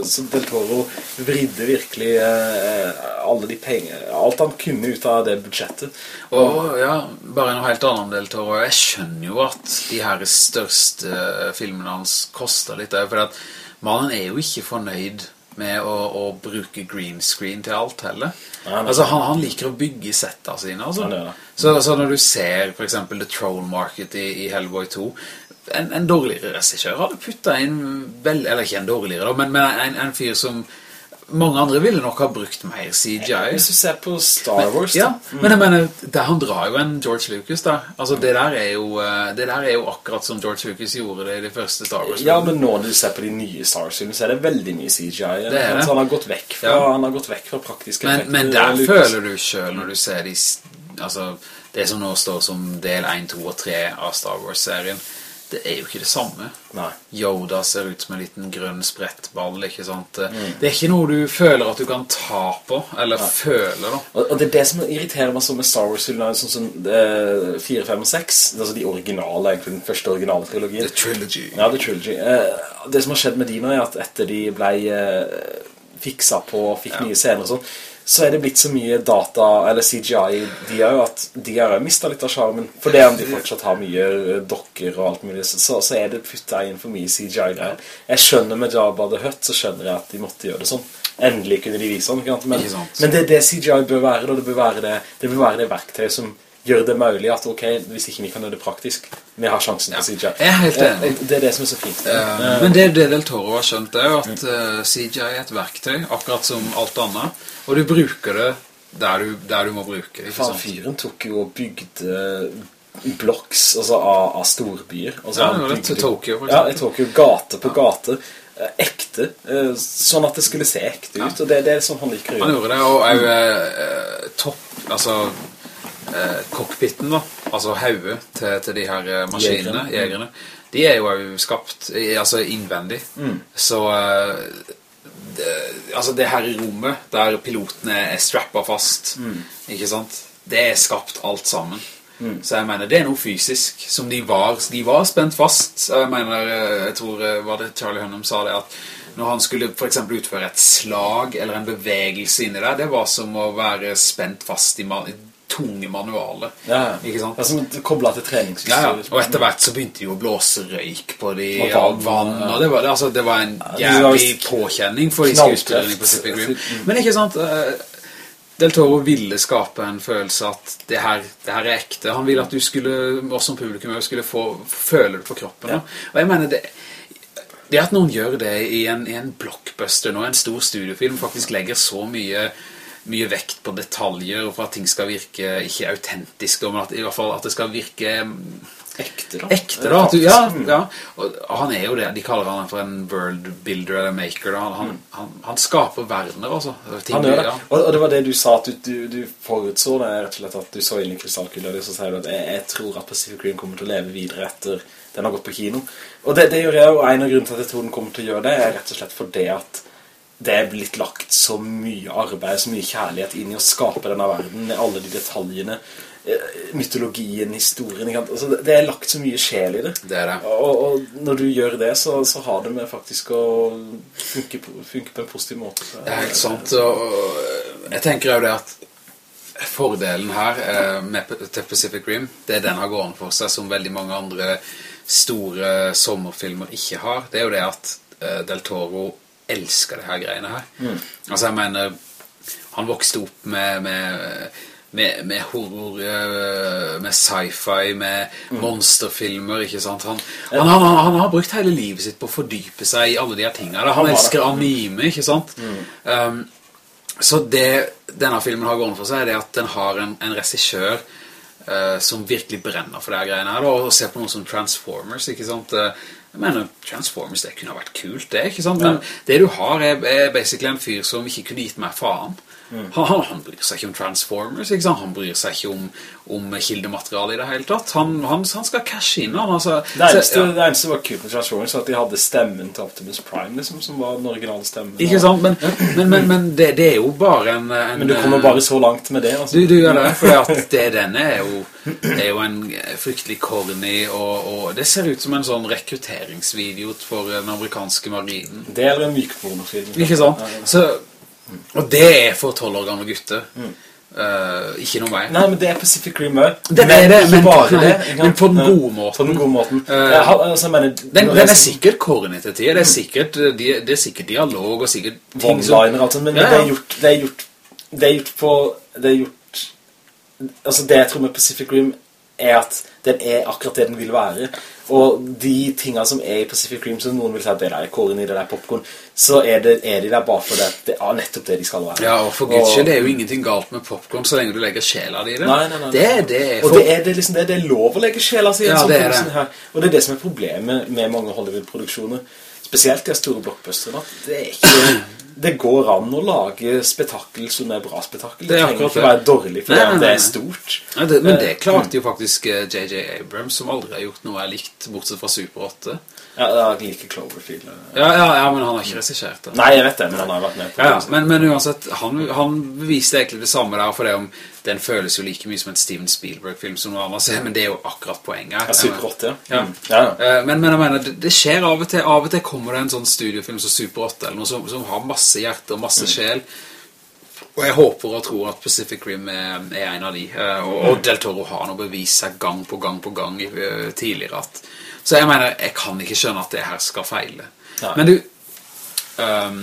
så Del Toro vridde virkelig eh, alle de penger, alt han kunne ut av det budsjettet. Og ja, bare noe helt annet om Del Toro. Jeg skjønner jo at de her største eh, filmene hans koster litt, for at mannen er jo ikke fornøyd med å, å bruke green screen til alt heller. Nei. Altså, han, han liker å bygge setta sine, altså. Det. Så, så når du ser for eksempel The Troll Market i, i Hellboy 2, en, en dårligere regissør hadde puttet inn, vel, eller ikke en dårligere da, men, men en, en fyr som mange andre ville nok ha brukt mer CGI. Hvis du ser på Star Wars, Ja, da. men jeg mener, det, han drar jo en George Lucas da. Altså, det der er jo, eh, det der er jo akkurat som George Lucas gjorde det i de første Star Wars. Ja, men nå når du ser på de nye Star Wars-filmene, så er det veldig mye CGI. Det det. Han har gått vekk fra, Ja. han har gått vekk fra praktiske men, effekter. men der føler du selv når du ser de, altså, det som nå står som del 1, 2 og 3 av Star Wars-serien, det er jo ikke det samme. Nei. Yoda ser ut som en liten grønn sprettball, ikke sant? Mm. Det er ikke noe du føler at du kan ta på, eller føler da. Og, og det er det som irriterer meg så med Star Wars-filmene, sånn som eh, 4, 5 og 6, altså de originale, egentlig den første originale trilogien. The Trilogy. Ja, The Trilogy. Eh, det som har skjedd med de nå er at etter de ble eh, fiksa på fikk nye scener og sånn, så er det blitt så mye data, eller CGI, de har jo at de har mistet litt av charmen. For det om de fortsatt har mye eh, dokker og alt mulig, så, så er det puttet inn for mye CGI der. Jeg skjønner med Jabba the Hutt, så skjønner jeg at de måtte gjøre det sånn. Endelig kunne de vise sånn. Men, men det, det CGI bør være, da. det bør være det, det bør være det verktøy som gjør det mulig at, ok, hvis ikke vi kan gjøre det praktisk, vi har sjansen til CGI. jeg er helt enig. og Det er det som er så fint. Eh, Men det, det Del Toro har skjønt er jo at eh, CGI er et verktøy, akkurat som alt annet, og du bruker det der du, der du må bruke det, Faen, fyren tok jo og bygde blocks altså av, av storbyer. Altså, Ja, det var det, til Tokyo, for Ja, eksempel. i Tokyo, gate på gate. eh, Ekte. Sånn at det skulle se ekte ut. Og det, det er sånn han liker å gjøre. Han gjorde det, og er jo eh, topp, altså eh, cockpiten da, altså hauet til, til de her eh, maskinene, Jegerne. jegerne, de er jo skapt, altså innvendig. Mm. Så eh, det, altså det her rommet, der pilotene er strappet fast, Mm. ikke sant? Det er skapt alt sammen. Så jeg mener, det er noe fysisk som de var, de var spent fast. Jeg mener, eh, jeg tror, var det Charlie Hunnam sa det, at når han skulle for eksempel utføre et slag eller en bevegelse inni der, det var som å være spent fast i tunge manualer. Ja, Ikke sant? Altså, koblet til Ja, ja. Og etter hvert så begynte de jo å blåse røyk på de Og vann, vann, ja. og det var, altså, det var en jævlig påkjenning for de skuespillerne i Pacific Rim. Men ikke sant, eh, Del Toro ville skape en følelse at det her, det her er ekte. Han ville at du skulle, oss som publikum, skulle få føle det på kroppen. Ja. Og jeg mener, det, det at noen gjør det i en, i en blockbuster nå, en stor studiofilm, faktisk legger så mye mye vekt på detaljer og for at ting skal virke ikke autentiske, men at, i hvert fall at det skal virke mm, Ekte, da. ekte da, du, ja, ja. Og han er jo det, de kaller han for en world builder eller maker, da. Han, han, han, han skaper verdener, altså. Ting, det. ja. Og, det var det du sa, at du, du, du forutså det, rett og slett at du så inn i krystallkula, og så sier du at jeg, jeg tror at Pacific Rim kommer til å leve videre etter den har gått på kino. Og det, det gjør jeg, og en av grunnen til at jeg tror den kommer til å gjøre det, er rett og slett for det at det er blitt lagt så mye arbeid, så mye kjærlighet inn i å skape denne verden, med alle de detaljene, eh, mytologien, historien. Altså, det- er lagt så mye sjel i det. Det er det. Og, og når du gjør det, så, så har det med faktisk å funke på, funke på en positiv måte. Det er helt sant, og jeg tenker jo det at fordelen her eh, med til Pacific Rim, det er den har gående for seg som veldig mange andre store sommerfilmer ikke har, det er jo det at eh, Del Toro elsker det her greiene her. Altså jeg mener, han vokste opp med, med, med, med horror, eh, med sci-fi, med monsterfilmer, ikke sant? Han, han, han, han har brukt hele livet sitt på å fordype seg i alle de her tingene. Han elsker anime, ikke sant? Um, så det denne filmen har gående for seg, er det at den har en, en regissør som virkelig brenner for det her greiene her, og ser på noe som Transformers, ikke sant? Eh, jeg mener, Transformers, det kunne ha vært kult, det, ikke sant? Men det du har er, er basically en fyr som ikke kunne gitt meg faen. Han, han, han bryr seg ikke om Transformers, ikke? Han bryr seg ikke om, om kildemateriale i det hele tatt. Han, han, han skal cashe inn, han, altså. Det eneste, Så, ja. det eneste var kult med Transformers at de hadde stemmen til Optimus Prime, liksom, som var den originale stemmen. Ikke sant? Men, men, men, men det, det er jo bare en, en Men du kommer bare så langt med det, altså. Du, du gjør det, for det denne er jo, er jo en fryktelig corny, og, og det ser ut som en sånn rekrutteringsvideo for den amerikanske marinen. Det er en mykpornofilm. Ikke sant? Så, og det er for 12 år gamle gutter. Eh, ikke noe mer. Nei, men det er Pacific Rim også. Det er det, men- bare det. men på den gode måten. På den gode måten. Uh, Jeg altså, mener, Den, den er sikkert corny til tider. Det er sikkert, eh, de- det er sikkert dialog og sikkert ting som... altså, men Ja, det er gjort, det er gjort, det er gjort på, det er gjort, altså det jeg tror med Pacific Rim er at den er akkurat det den vil være, og de tingene som er i Pacific Rim, som noen vil si at det der er i, det der er popcorn, så er, det, er de der bare for det, det er nettopp det de skal være. Ja, og for guds skyld, det er jo ingenting galt med popcorn så lenge du legger sjela di i det. Nei, nei, nei. Det er det. Og for- det er, det, liksom, det, det er lov å legge sjela si i en Ja, sånn det er produksjon det. her. Og det er det som er problemet med mange Hollywood-produksjoner. Spesielt de store blockbusterne. Det, er ikke, det går an å lage spetakkel som er bra spetakkel. Det, Det er trenger akkurat ikke det. være dårlig, for Nei, nei, det er stort. Ja, det, men Eh, det klarte jo faktisk eh, J.J. Abrams, som aldri har gjort noe jeg likt, bortsett fra Super 8. Ja, jeg liker Cloverfield. Ja, ja, ja men han har ikke resikert det. Nei, jeg vet det, men han har vært med på Ja, ja, det. men, men uansett, han, han beviste egentlig det samme der, for det om den føles jo like mye som en Steven Spielberg-film som noe annet, men det er jo akkurat poenget. Ja, Super 8, ja. Mm. ja. Eh, Men, men jeg mener, det, det skjer av og til Av og til kommer det en sånn studiofilm som Super 8 Eller noe som, som har masse hjerte og masse sjel Og jeg håper og tror at Pacific Rim er, er en av de eh, og, og Del Toro har nå bevist seg gang på gang på gang eh, tidligere at, Så jeg mener, jeg kan ikke skjønne at det her skal feile Nei. Men du ehm,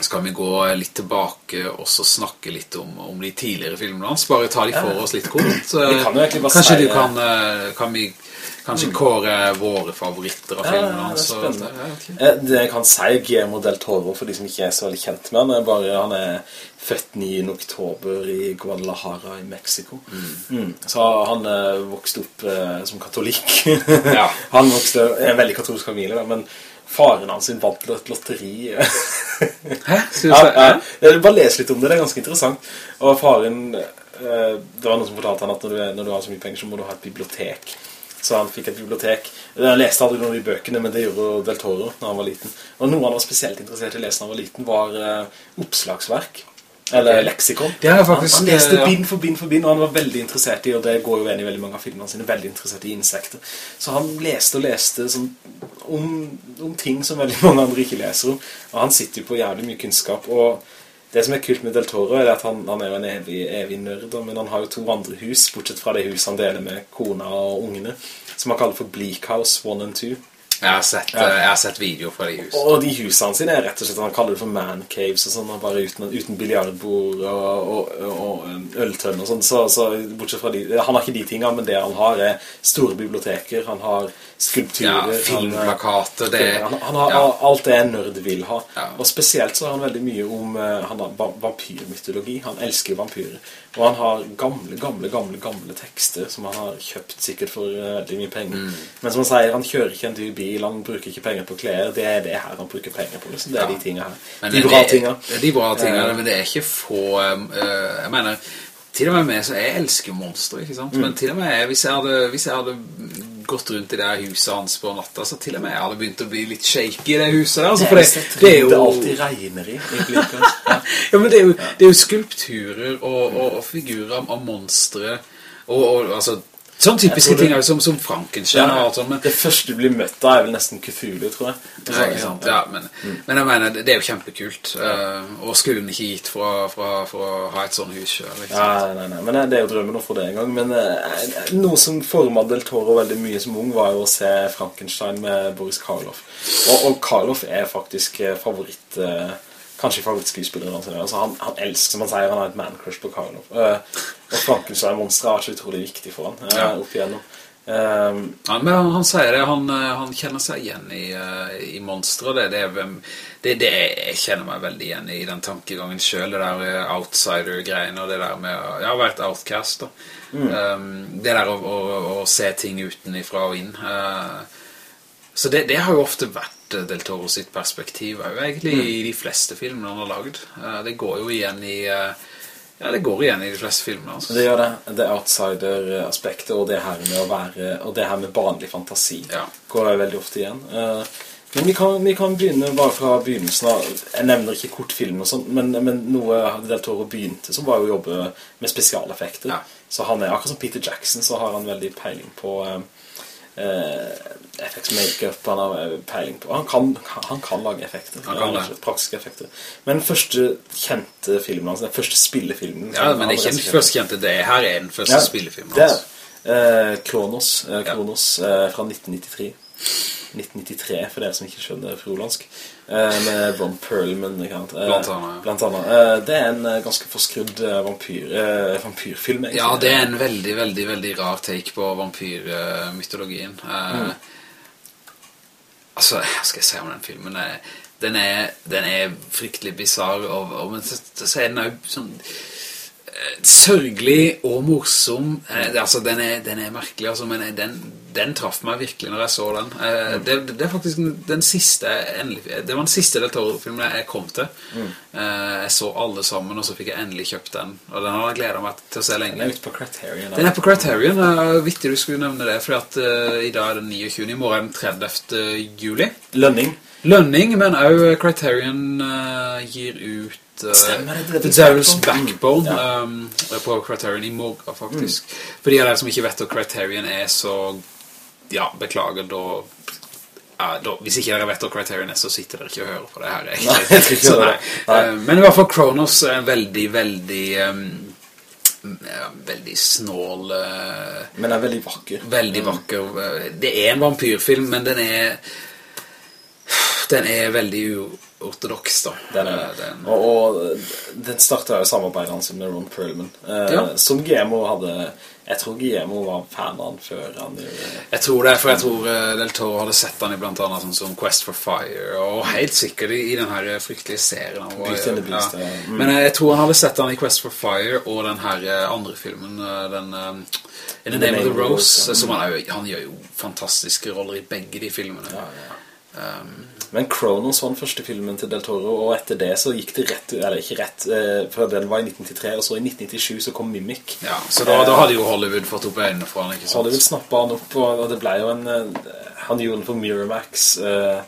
skal vi gå litt tilbake og så snakke litt om, om de tidligere filmene hans. Bare ta de for oss litt kort. Kanskje du kan, eh, kan vi kanskje kåre våre favoritter av Ja, filmene det er hans. Ja, ok. Eh, Det jeg kan si Guillermo del Toro, for de som ikke er så veldig kjent med han, er bare han er født 9. oktober i Guadalajara i Mexico. Mm. Så han eh, vokste opp eh, som katolikk. Ja. han vokste i en veldig katolsk familie, men faren hans vant et lotteri. Hæ? Synes ja, si? ja. Jeg bare les litt om det, det er ganske interessant. Og faren, eh, det var noen som fortalte han at når du, når du har så mye penger, så må du ha et bibliotek. Så han fikk et bibliotek. Jeg leste aldri noen av de bøkene, men det gjorde Del Toro når han var liten. Og noe han var spesielt interessert i å lese når han var liten, var eh, oppslagsverk. Eller leksikon. Det har jeg faktisk, han, han leste ja. bind for bind for bind, og han var veldig interessert i, og det går jo igjen i veldig mange av filmene sine, veldig interessert i insekter. Så han leste og leste som, om, om ting som veldig mange andre ikke leser om. Og han sitter jo på jævlig mye kunnskap, og det som er kult med Del Toro er at han, han er jo en evig, evig nørd, men han har jo to andre hus, bortsett fra det huset han deler med kona og ungene, som han kaller for Bleak House 1 and 2. Jeg har sett, Ja. eh, jeg har sett video fra de husene. Og de husene sine er rett og slett Han kaller det for man caves og sånn Bare uten, uten biljardbord og, og, og, øltønn og sånn så, så bortsett fra de Han har ikke de tingene Men det han har er store biblioteker Han har skulpturer ja, filmplakater, det... han, han har ja. alt det en nørd vil ha. Og spesielt så har han veldig mye om eh, Han har vampyrmytologi Han elsker vampyrer Og han har gamle, gamle, gamle, gamle tekster Som han har kjøpt sikkert for eh, veldig mye penger Mm. Men som han sier, han kjører ikke en dyr bil Han bruker ikke penger på klær Det er det her han bruker penger på liksom. Det er Ja. de tingene her Men De det- bra det- tingene det er De bra tingene, Eh. men det er ikke få eh, Jeg mener Til og med meg så Jeg elsker monster, ikke sant? Mm. Men til og med hvis jeg hadde, hvis jeg hadde gått rundt i det huset hans på natta Så til og med jeg hadde begynt å bli litt shaky i det huset der altså, for det, det er jo Det alltid regner i i ja. ja, men det er jo, det er jo skulpturer og, og, og figurer av monstre og, og altså Sånn typiske ting er jo som, som Frankenstein alt sånt, men Det første du blir møtt av er vel nesten Cthulhu, tror jeg Ja, ikke sant? Ja, men, men jeg mener, det er jo kjempekult. Uh, og skulle den ikke gitt for, å ha et sånt hus selv? Ja, nei, nei, men det er jo drømmen å få det en gang Men uh, noe som formet Del Toro veldig mye som ung Var jo å se Frankenstein med Boris Karloff Og, og Karloff er faktisk eh, favoritt eh, Kanskje favorittskuespilleren hans altså, han, han elsker, som han sier, han har et man-crush på Karloff Uh, Og Frankenstein-monstret har vært så utrolig viktig for han uh, Ja. Opp igjennom Eh, Ja, men han, han sier det, han, eh, han kjenner seg igjen i, uh, i monstre, det, det, det, det jeg kjenner meg veldig igjen i den tankegangen selv, det der eh, outsider-greiene, og det der med, jeg har vært outcast da. Um, det der å, å, å se ting utenifra og inn. Uh, så det, det har jo ofte vært eh, Del Toro sitt perspektiv, er jo egentlig i de fleste filmene han har laget. Eh, det går jo igjen i, eh, ja, det går igjen i de fleste filmene, altså. Det gjør det. Det outsider-aspektet og det her med å være Og det her med barnlig fantasi Ja. går jo veldig ofte igjen. Eh, Men vi kan, vi kan begynne bare fra begynnelsen av Jeg nevner ikke kortfilm og sånt, men, men noe Del Toro begynte som var jo å jobbe med spesialeffekter. Ja. Så han er akkurat som Peter Jackson, så har han veldig peiling på eh, eh, FX makeup, han har eh, peiling på Han kan, han kan lage effekter. Han kan det. eh, Praktiske effekter. Men første kjente filmen hans, den første spillefilmen Ja, men det er ikke den første kjente, det her er den første ja, spillefilmen. Det er eh, Kronos, eh, Ja. Kronos eh, fra 1993. 1993, for dere som ikke skjønner frolandsk. Eh, med Ron Perlman. Eh, Blant annet. Blant annet. Eh, det er en eh, ganske forskrudd vampyr, vampyrfilm, egentlig. Ja, det er en veldig, veldig, veldig rar take på vampyrmytologien. mm. Altså, hva skal jeg si om den filmen? Den er, den er fryktelig bizarr, og, og, men så, så er den jo sånn sørgelig og morsom. Eh, altså, den er, den er merkelig, altså, men den, den traff meg virkelig når jeg så den. Eh, det, det er faktisk den, den siste, endelig, det var den siste Del Toro-filmen jeg kom til. Eh, jeg så alle sammen, og så fikk jeg endelig kjøpt den. Og den har jeg gledet meg til å se Den lenge. er ute på Criterion. Den er på Criterion, uh, vittig du skulle nevne det, for at eh, i dag er det 29, i morgen er den 30. juli. Lønning. Lønning, men også Criterion eh, gir ut eh, Stemmer det, The Devil's Backbone. mm. Um, på Criterion i morgen, faktisk. For de av dere som ikke vet at Criterion er så, ja, beklager, da... Ja, da, hvis ikke dere vet at Criterion er, så sitter dere ikke og hører på det her. Nei, jeg ikke Så nei. Nei. Eh, men i hvert fall Kronos er en veldig, veldig... um, veldig snål eh, Men er veldig vakker. Veldig vakker Det er en vampyrfilm Men den er Den er veldig ortodoks da. Den er, Eh, den- og, og den startet jo samarbeidet hans med Ron Perlman, eh, Ja. som GMO hadde, jeg tror GMO var fan av han før han gjorde Jeg tror det, for jeg tror eh, Del Toro hadde sett han i blant annet sånn som Quest for Fire, og helt sikkert i, i den her eh, fryktelige serien. han var- Beast, ja. Mm. Men eh, jeg tror han hadde sett han i Quest for Fire, og den her eh, andre filmen, eh, den eh, In the Name of the Rose, ja. som han, han gjør jo fantastiske roller i begge de filmene. Ja, ja. Um, Men Kronos var den første filmen til Del Toro, og etter det så gikk det rett, eller ikke rett, eh, for den var i 1993, og så i 1997 så kom Mimic. ja, så da, da hadde jo Hollywood fått opp øynene for han, ikke hadde snappet han opp, og og det ble jo en... eh, Han gjorde den for Miramax. eh,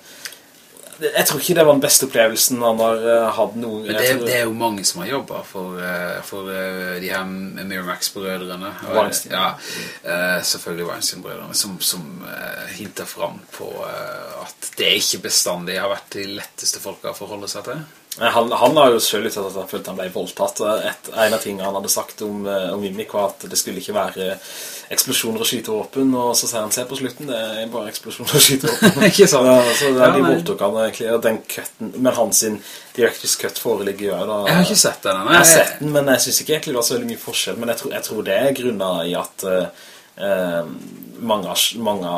Jeg tror ikke det var den beste opplevelsen han har eh, hatt noen... Men det, tror- det er jo mange som har jobbet for, eh, for eh, de her Miramax-brødrene. Weinstein. Ja, selvfølgelig Weinstein-brødrene, som, som hinter fram på at det ikke bestandig har vært de letteste folka å forholde seg til. Nei, Han, han har jo selv uttalt at han følte han ble voldtatt. Et, en av tingene han hadde sagt om, eh, om Mimik var at det skulle ikke være eksplosjoner og skytevåpen, og så sier han, se på slutten, det er bare eksplosjoner og skytevåpen. Ikke sant? Ja, så der, Ja, de voldtok han egentlig, og den cutten, men hans sin Directors Cut foreligger jo da. Jeg har ikke sett den. Jeg har sett den, men jeg synes ikke egentlig det var så veldig mye forskjell, men jeg tror, jeg tror det er grunnet i at eh, eh, mange, mange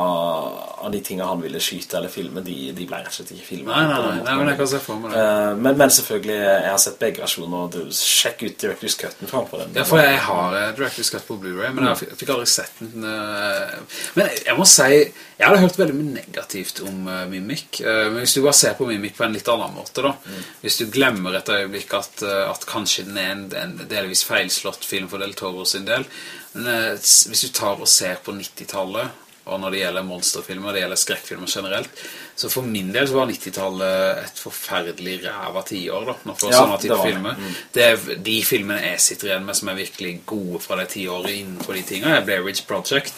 av de tingene han ville skyte eller filme, de, de ble rett og slett ikke filmet. Nei, nei, nei, men jeg kan se for meg det. Eh, men, men selvfølgelig, jeg har sett begge versjoner, og du, sjekk ut Directors Cutten framfor den. Ja, for jeg har eh, Director's Cut på Blu-ray, men jeg fikk- aldri sett den. eh. Men jeg må si, jeg hadde hørt veldig mye negativt om Mimic. Men hvis du bare ser på Mimic på en litt annen måte da, hvis du glemmer et øyeblikk at, at kanskje den er en, en delvis feilslått film for Del Toro sin del, men hvis du tar og ser på 90-tallet, og når det gjelder monsterfilmer, og det gjelder skrekkfilmer generelt, så for min del så var 90-tallet et forferdelig ræva tiår da, når for Ja, sånne det type det. filmer. Det er de filmene jeg sitter igjen med som er virkelig gode fra det tiåret innenfor de tingene er Blair Ridge Project,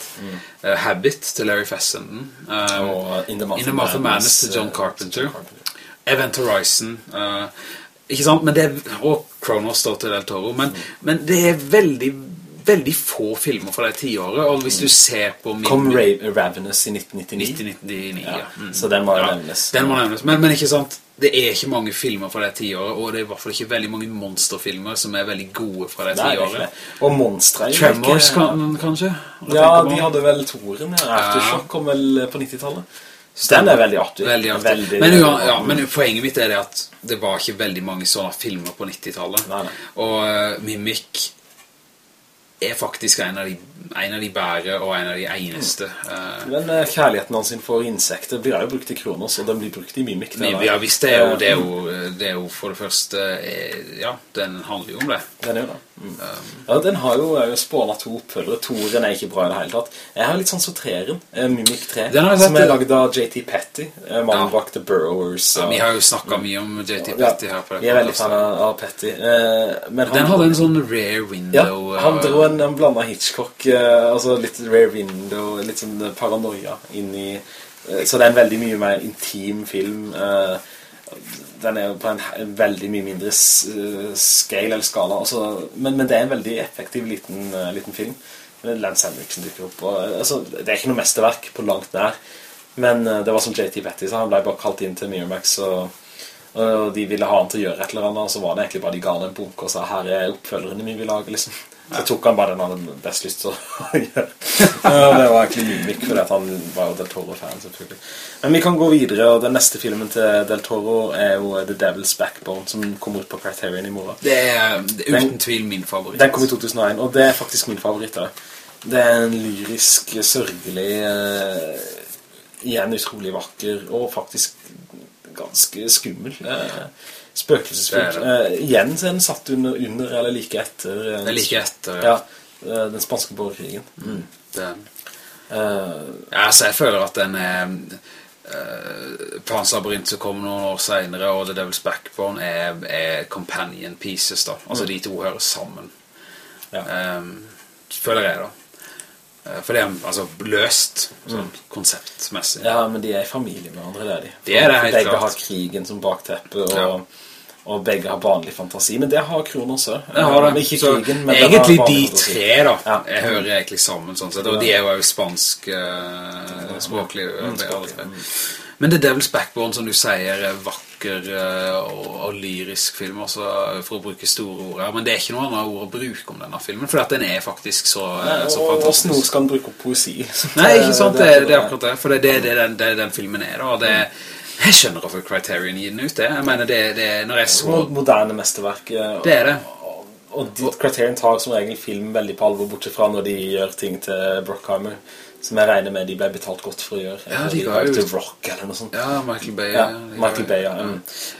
eh, Habit til Larry Fessenden, eh, Og In the Mouth of Madness til John eh, Carpenter, Carpenter. Event Horizon, uh, ikke sant? Men det er, og Kronos da til Del Toro, men, men det er veldig, veldig få filmer fra det tiåret, og hvis du ser på min... Kom Ra Ravenous i 1999. 1999, ja. Ja, Mm. så den må jo nevnes. Den må nevnes. Men, men ikke sant, det er ikke mange filmer fra det tiåret, og det er i hvert fall ikke veldig mange monsterfilmer som er veldig gode fra det tiåret. Og Monstre Tremors, ikke- kan, kanskje? Ja, de hadde vel toren, ja. Aftershock Ja. kom vel på 90-tallet. Så den er veldig artig. Veldig artig. Veldig- men, ja, ja, men poenget mitt er det at det var ikke veldig mange sånne filmer på 90-tallet. Nei, nei. Og uh, Mimic er faktisk en av de, en av de bære og en av de eneste. Mm. Men uh, kjærligheten hans for insekter blir jo brukt i Kronos, og den blir brukt i Mimic. den ja, visst, det er, jo, det, er jo, det er jo for det første eh, Ja, den handler jo om det. Den er jo det. Mm. Ja, den har jo, jo spånet to oppfølgere. Toren er ikke bra i det hele tatt. Jeg har litt sånn så treren, eh, Mimic 3, Den har som er laget av J.T. Petty, eh, mannen Ja. bak The Burrowers. Ja, vi har jo snakket mye om JT Ja, Petty her på det Vi er veldig fan av av Petty. eh, Men han, Den hadde en sånn rare window. ja, han eh, dro en, en blandet Hitchcock, eh, altså litt Rare Window, litt sånn paranoia inn i eh, Så det er en veldig mye mer intim film. Den er jo på en, en veldig mye mindre eh, scale eller skala, altså, men, men det er en veldig effektiv liten, eh, liten film. Lance Henriksen dukker opp. Og, eh, altså, det er ikke noe mesterverk på langt nær, men det var som JT Betty sa, han ble bare kalt inn til Miramax, og, og de ville ha han til å gjøre et eller annet, og så var det egentlig bare de ga han en bunke og sa, her er oppfølgerne vi vil lage, liksom. Så tok han bare den han hadde best lyst til å gjøre. Ja, det var egentlig mimikk, fordi han var jo Del Toro-fan, selvfølgelig. Men vi kan gå videre, og den neste filmen til Del Toro er jo The Devil's Backbone, som kommer ut på Criterion i morgen. Det er, uten Den- tvil min favoritt. Den kom i 2001, og det er faktisk min favoritt. da. Det er en lyrisk, sørgelig, uh, igjen utrolig vakker, og faktisk ganske skummel. Eh, spøkelsesfullt. Er Eh, igjen så er den satt under, under eller like etter. eh, er like etter. Ja, ja den spanske borgerkrigen. Mm. Eh, ja, altså jeg føler at den er... Uh, Panserbrint som kom noen år senere og The Devil's Backbone er, er companion pieces da altså de to hører sammen ja. um, føler jeg da Eh, for det er altså løst sånn konseptmessig ja, men de er i familie med hverandre, det er de. Det er det, helt begge klart. har krigen som bakteppe, og, Ja. og begge har vanlig fantasi. Men det har Kronos. Men Ikke Så krigen, men egentlig de tre da Ja. Jeg hører egentlig sammen sånn sett Og de er jo spansk uh, språklig Mm. Men The Devil's Backbone som du sier er vakker vakker eh, og, og lyrisk film, også, for å bruke store ord her. Men det er ikke noe annet ord å bruke om denne filmen, for at den er faktisk så, eh, så Og fantastisk. hvordan ord skal den bruke opp poesi? Nei, ikke sant, det, det er akkurat det, for det, det, det, den, det den filmen er da, og det, jeg skjønner hvorfor Criterion gir den ut det, jeg mener det, det når jeg så, Moderne mesteverk. Og, det er det, Og, og og Criterion tar som regel film veldig på alvor, bortsett fra når de gjør ting til Brockheimer, som jeg regner med de ble betalt godt for å gjøre. Ja, de ga jo- Rock eller noe sånt. ja, Michael Bay, Ja, Michael Bay, ja. Mm.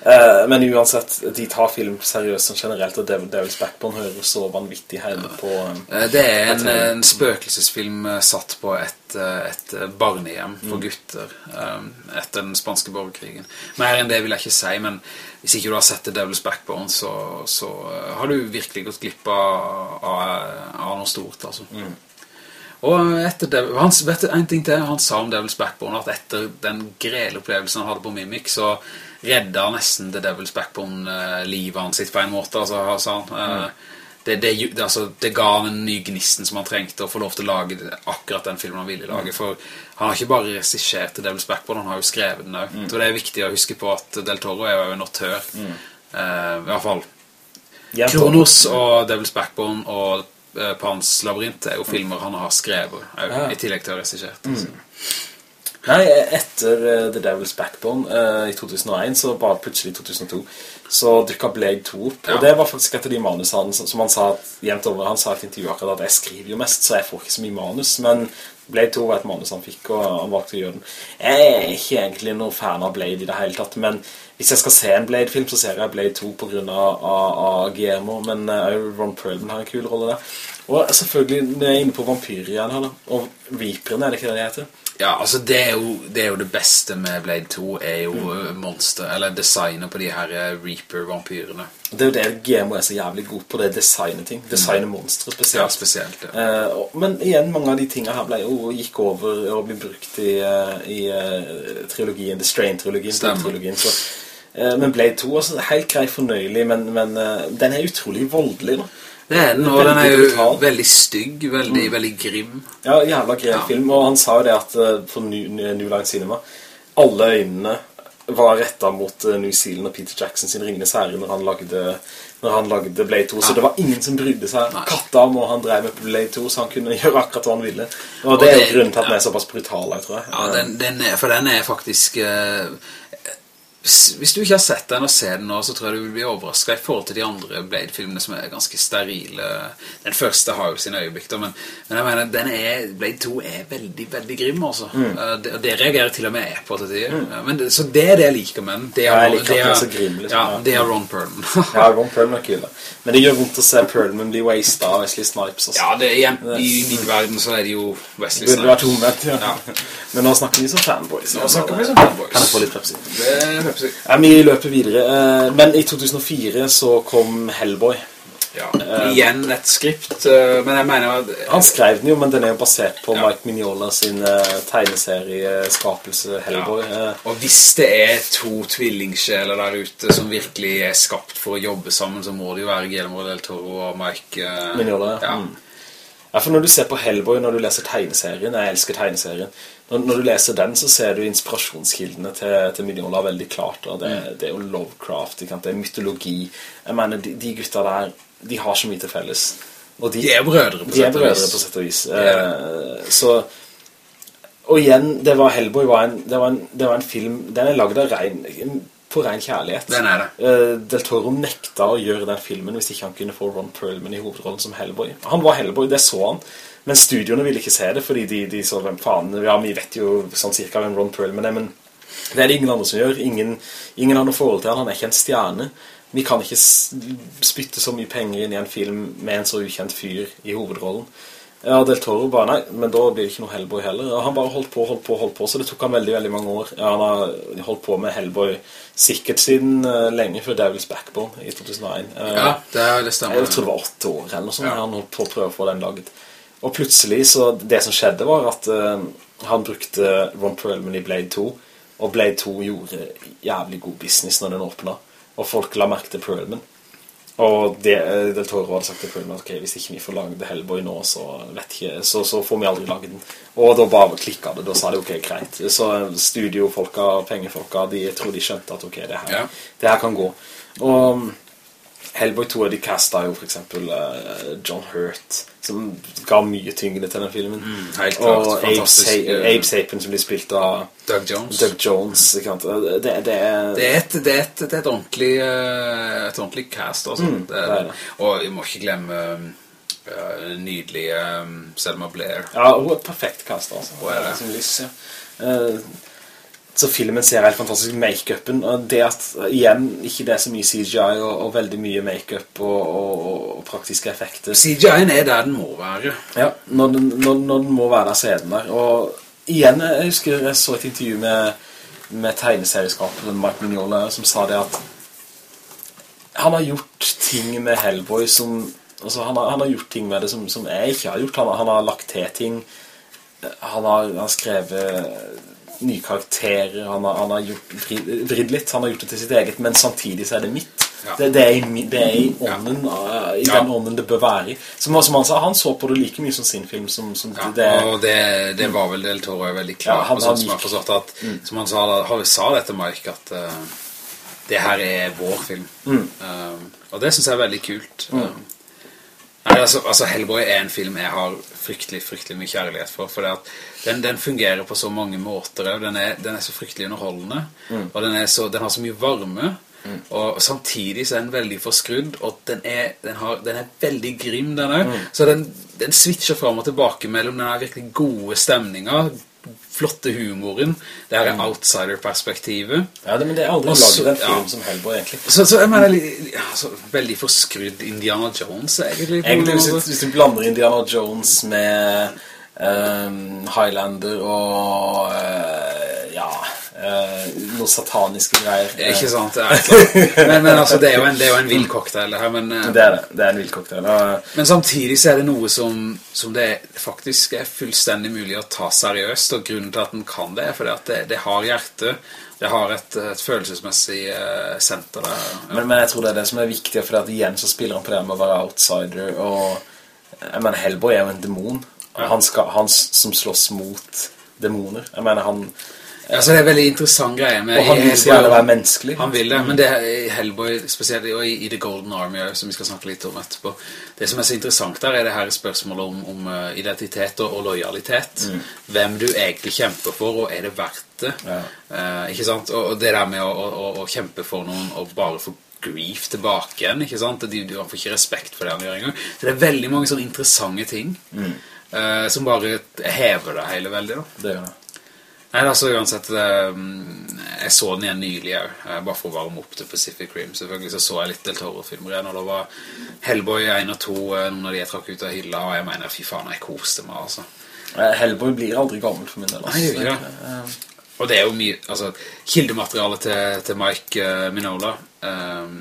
Uh, men uansett, de tar film seriøst som generelt, og Devil's Backbone hører så vanvittig hjemme på... um, Eh, Det er en, en spøkelsesfilm eh, satt på et, et barnehjem barnehjem Mm. for gutter um, etter den spanske borgerkrigen. Mer enn det vil jeg ikke si, men hvis ikke du har sett The Devil's Backbone, så, så har du virkelig gått glipp av, av, av noe stort, altså. Mm. Og etter det, han, du, en ting til, han sa om Devil's Backbone at etter den grele opplevelsen han hadde på Mimic, så redda han nesten The Devil's Backbone eh, livet han sitt på en måte, altså, sa han. Mm. det, det, altså, det ga han en ny gnisten som han trengte å få lov til å lage akkurat den filmen han ville lage, for han har ikke bare resisjert The Devil's Backbone, han har jo skrevet den også. Så det er viktig å huske på at Del Toro er jo en autør. Eh, I hvert fall Kronos og Devil's Backbone og eh, Pans Labyrint er jo filmer han har skrevet, Ja. i tillegg til å ha regissert. altså. Nei, etter eh, The Devil's Backbone eh, i 2001, så bare plutselig i 2002, så dukket Blade 2 opp. Ja. Og det var faktisk et av de manusene som, som han sa jevnt over. Han sa i et intervju akkurat at jeg skriver jo mest, så jeg får ikke så mye manus. Men Blade 2 var et manus han fikk, og han valgte å gjøre den. Jeg er ikke egentlig noen fan av Blade i det hele tatt, men hvis jeg skal se en Blade-film, så ser jeg Blade 2 på grunn av, av, av Guillermo, men uh, Ron Perlman har en kul rolle der. Og selvfølgelig, når jeg er inne på vampyrer igjen her da, og Reaperen, er det ikke det det heter? Ja, altså det er, jo, det er jo det beste med Blade 2 er jo mm. monster, eller designet på de her eh, Reaper-vampyrene. Det er jo det GMO er så jævlig god på, det er designer ting. Designer monstre Ja, spesielt. spesielt. Ja. Eh, og- men igjen, mange av de tingene her ble jo gikk over og ble brukt i, eh, i uh, trilogien, The Strain-trilogien. Stemmer. så, eh, men Blade 2 altså, helt grei fornøyelig, men, men eh, den er utrolig voldelig da. Det er den, og den er jo brutal. veldig stygg, veldig, veldig grim. Ja, jævla grei Ja. film, og han sa jo det at på New, New Line Cinema, alle øynene var rettet mot eh, New Zealand og Peter Jackson sin ringende sære når han lagde, når han lagde Blade 2, så det var ingen som brydde seg Nei. katta om, og han drev med Blade 2, så han kunne gjøre akkurat hva han ville. Og det er jo grunnen til at den er såpass brutal, jeg tror jeg. Ja, den, den er, for den er faktisk eh, s- Hvis du ikke har sett den og ser den nå, så tror jeg du vil bli overrasket i forhold til de andre Blade-filmene som er ganske sterile. Den første har jo sine øyeblikk, da, men, men jeg mener, den er, Blade 2 er veldig, veldig grim, altså. Mm. Eh, det, det reagerer til og med jeg på til tider. Mm. Men så det er det jeg liker med den. Det er, Ja, det er så grim, liksom. Ja, det er Ron Perlman. Ja, Ron Perlman er kul da. Men det gjør vondt å se Perlman bli wasted av Wesley Snipes. Altså. ja, det er, igjen, i min verden så er det jo Wesley Snipes. Det Burde vært omvendt, ja. Ja. Men nå snakker vi som fanboys. Nå snakker vi som fanboys. Kan jeg få litt Pepsi? Det Ja, vi løper videre. eh, Men i 2004 så kom Hellboy. Ja, igjen et skript, eh, men jeg mener at Han skrev den jo, men den er jo basert på Ja. Mike Mignola sin tegneserieskapelse Hellboy. Ja. Og hvis det er to tvillingsjeler der ute som virkelig er skapt for å jobbe sammen, så må det jo være Guillermo del Toro og Mike eh, Mignola, ja. ja. Mm. Ja, for når du ser på Hellboy, når du leser tegneserien, jeg elsker tegneserien, når, når du leser den, så ser du inspirasjonskildene til, til Mignola veldig klart, det, Mm. det er jo Lovecraft, det er mytologi. Jeg mener, de, de gutta der, de har så mye til felles. Og De er brødre på De sett brødre vis. på sett og vis. Eh, så Og igjen, det var Hellboy var en, det var en, det var en film Den er laget av rein, på ren kjærlighet. Den er det. Eh, Del Toro nekta å gjøre den filmen hvis ikke han kunne få Ron Perlman i hovedrollen som Hellboy. Han var Hellboy, det så han. Men studioene ville ikke se det, fordi de, de så hvem faen Ja, vi vet jo sånn cirka hvem Ron Perlman er, men det er det ingen andre som gjør. Ingen, ingen har noe forhold til han. Han er ikke en stjerne. Vi kan ikke spytte så mye penger inn i en film med en så ukjent fyr i hovedrollen. Ja, Del Toro bare, nei, men da blir det ikke noe Hellboy heller. Og han bare holdt på, holdt på, holdt på, så det tok han veldig, veldig mange år. Ja, han har holdt på med Hellboy sikkert siden uh, lenge før Devil's Backbone i 2001. Uh, Ja, det, er- det stemmer. jeg tror det var åtte år eller noe sånt. Ja. Han holdt på å prøve å få den laget. Og plutselig, så det som skjedde var at uh, han brukte Ron Perlman i Blade 2, og Blade 2 gjorde jævlig god business når den åpnet, og folk la merke til Perlman. Og det, eh, Del Toro hadde sagt til Pullman ok, hvis ikke vi får laget Hellboy nå, så, vet ikke, så, så får vi aldri lage den. Og da bare klikket det, da sa de ok, greit. Så studiofolka, pengefolka, de trodde de skjønte at ok, det her, Ja. det her kan gå. Og Hellboy 2 de castet jo for eksempel eh, John Hurt, som ga mye tyngde til den filmen. Mm, og Abe. Sa Abe Sapien som blir spilt av Doug Jones. Doug Jones. sant? Det, det er... Det er et, det er et, det er et ordentlig, eh, et ordentlig cast, altså. Mm, det er, det er det. Og vi må ikke glemme uh, nydelige um, Selma Blair. Ja, hun er perfekt cast, altså. Hun er det. Som lys, ja. Uh, så filmen ser helt fantastisk make-upen, og det at, igjen, ikke det er så mye CGI og, og veldig mye make-up og, og, og praktiske effekter. CGI-en er der den må være. Ja, når den, når, når den må være der, så er den der. Og igjen, jeg husker jeg så et intervju med, med tegneserieskaperen Mike Mignola, som sa det at han har gjort ting med Hellboy som altså han, har, han har gjort ting med det som, som jeg ikke har gjort. Han, han har lagt til ting. Han har, han skrevet nye karakterer. Han har, han har gjort, vridd litt. Han har gjort det til sitt eget, men samtidig så er det mitt. Ja. Det, det, er i, det er i ånden, i Ja. den ånden det bør være i. Som, som han sa, han så på det like mye som sin film som, som Ja, det. og det, det var vel Del Toro veldig klar på, sånn han som jeg forstått at, som han sa, han sa det til Mike, at uh, det her er vår film. Mm. Uh, og det synes jeg er veldig kult. Um, nei, altså, altså Hellboy er en film jeg har fryktelig, fryktelig mye kjærlighet for, for den, den fungerer på så mange måter, den er, den er så fryktelig underholdende, Mm. og den, er så, den har så mye varme, og samtidig så er den veldig forskrudd, og den er, den har, den er veldig grim, den er. Mm. Så den, den switcher frem og tilbake mellom den virkelig gode stemningen, flotte humoren, det her er outsider-perspektivet, Ja, det, men det er aldri laget en film ja. som Hellboy, egentlig. så, så jeg mener, altså, veldig forskrudd Indiana Jones, egentlig. Egentlig, hvis du, hvis du blander Indiana Jones med um, Highlander og ja, eh, noen sataniske greier. Er Ikke sant, det er. Men, men altså, det er jo en, det er jo en vild cocktail her, men, eh, Det er det. Det er en vild cocktail. og- men samtidig så er det noe som, som det faktisk er fullstendig mulig å ta seriøst, og grunnen til at den kan det er fordi at det, det har hjerte, det har et, et følelsesmessig eh, senter der. Ja. Men, men jeg tror det er det som er viktig, for at igjen så spiller han på det med å være outsider, og jeg mener, Hellboy er jo en dæmon, Ja. Han, skal, han som slåss mot dæmoner. Jeg mener, han, Altså, det er en veldig interessant greie med og han vil gjerne være menneskelig. Han vil det, men det er i Hellboy spesielt, og i, i The Golden Army som vi skal snakke litt om etterpå. Det som er så interessant der er det her spørsmålet om, om eh, identitet og, og lojalitet. Hvem du egentlig kjemper for, og er det verdt det? Ja. Eh, ikke sant? Og, og det der med å, å, å, kjempe for noen og bare få grief tilbake igjen, ikke sant? Du, du får ikke respekt for det han gjør engang. Så det er veldig mange sånne interessante ting eh, som bare hever deg hele veldig da. Det gjør det. Nei, altså uansett eh, Jeg så den igjen nylig også, eh, Bare for å varme opp til Pacific Rim Selvfølgelig så så jeg litt Del Toro-filmer igjen Og da var Hellboy 1 og 2 eh, Noen av de jeg trakk ut av hylla Og jeg mener, fy faen, jeg koste meg altså. Eh, Hellboy blir aldri gammel for min del. altså. Nei, det gjør ikke det. Og det er jo mye Altså, kildematerialet til, til Mike Minola eh,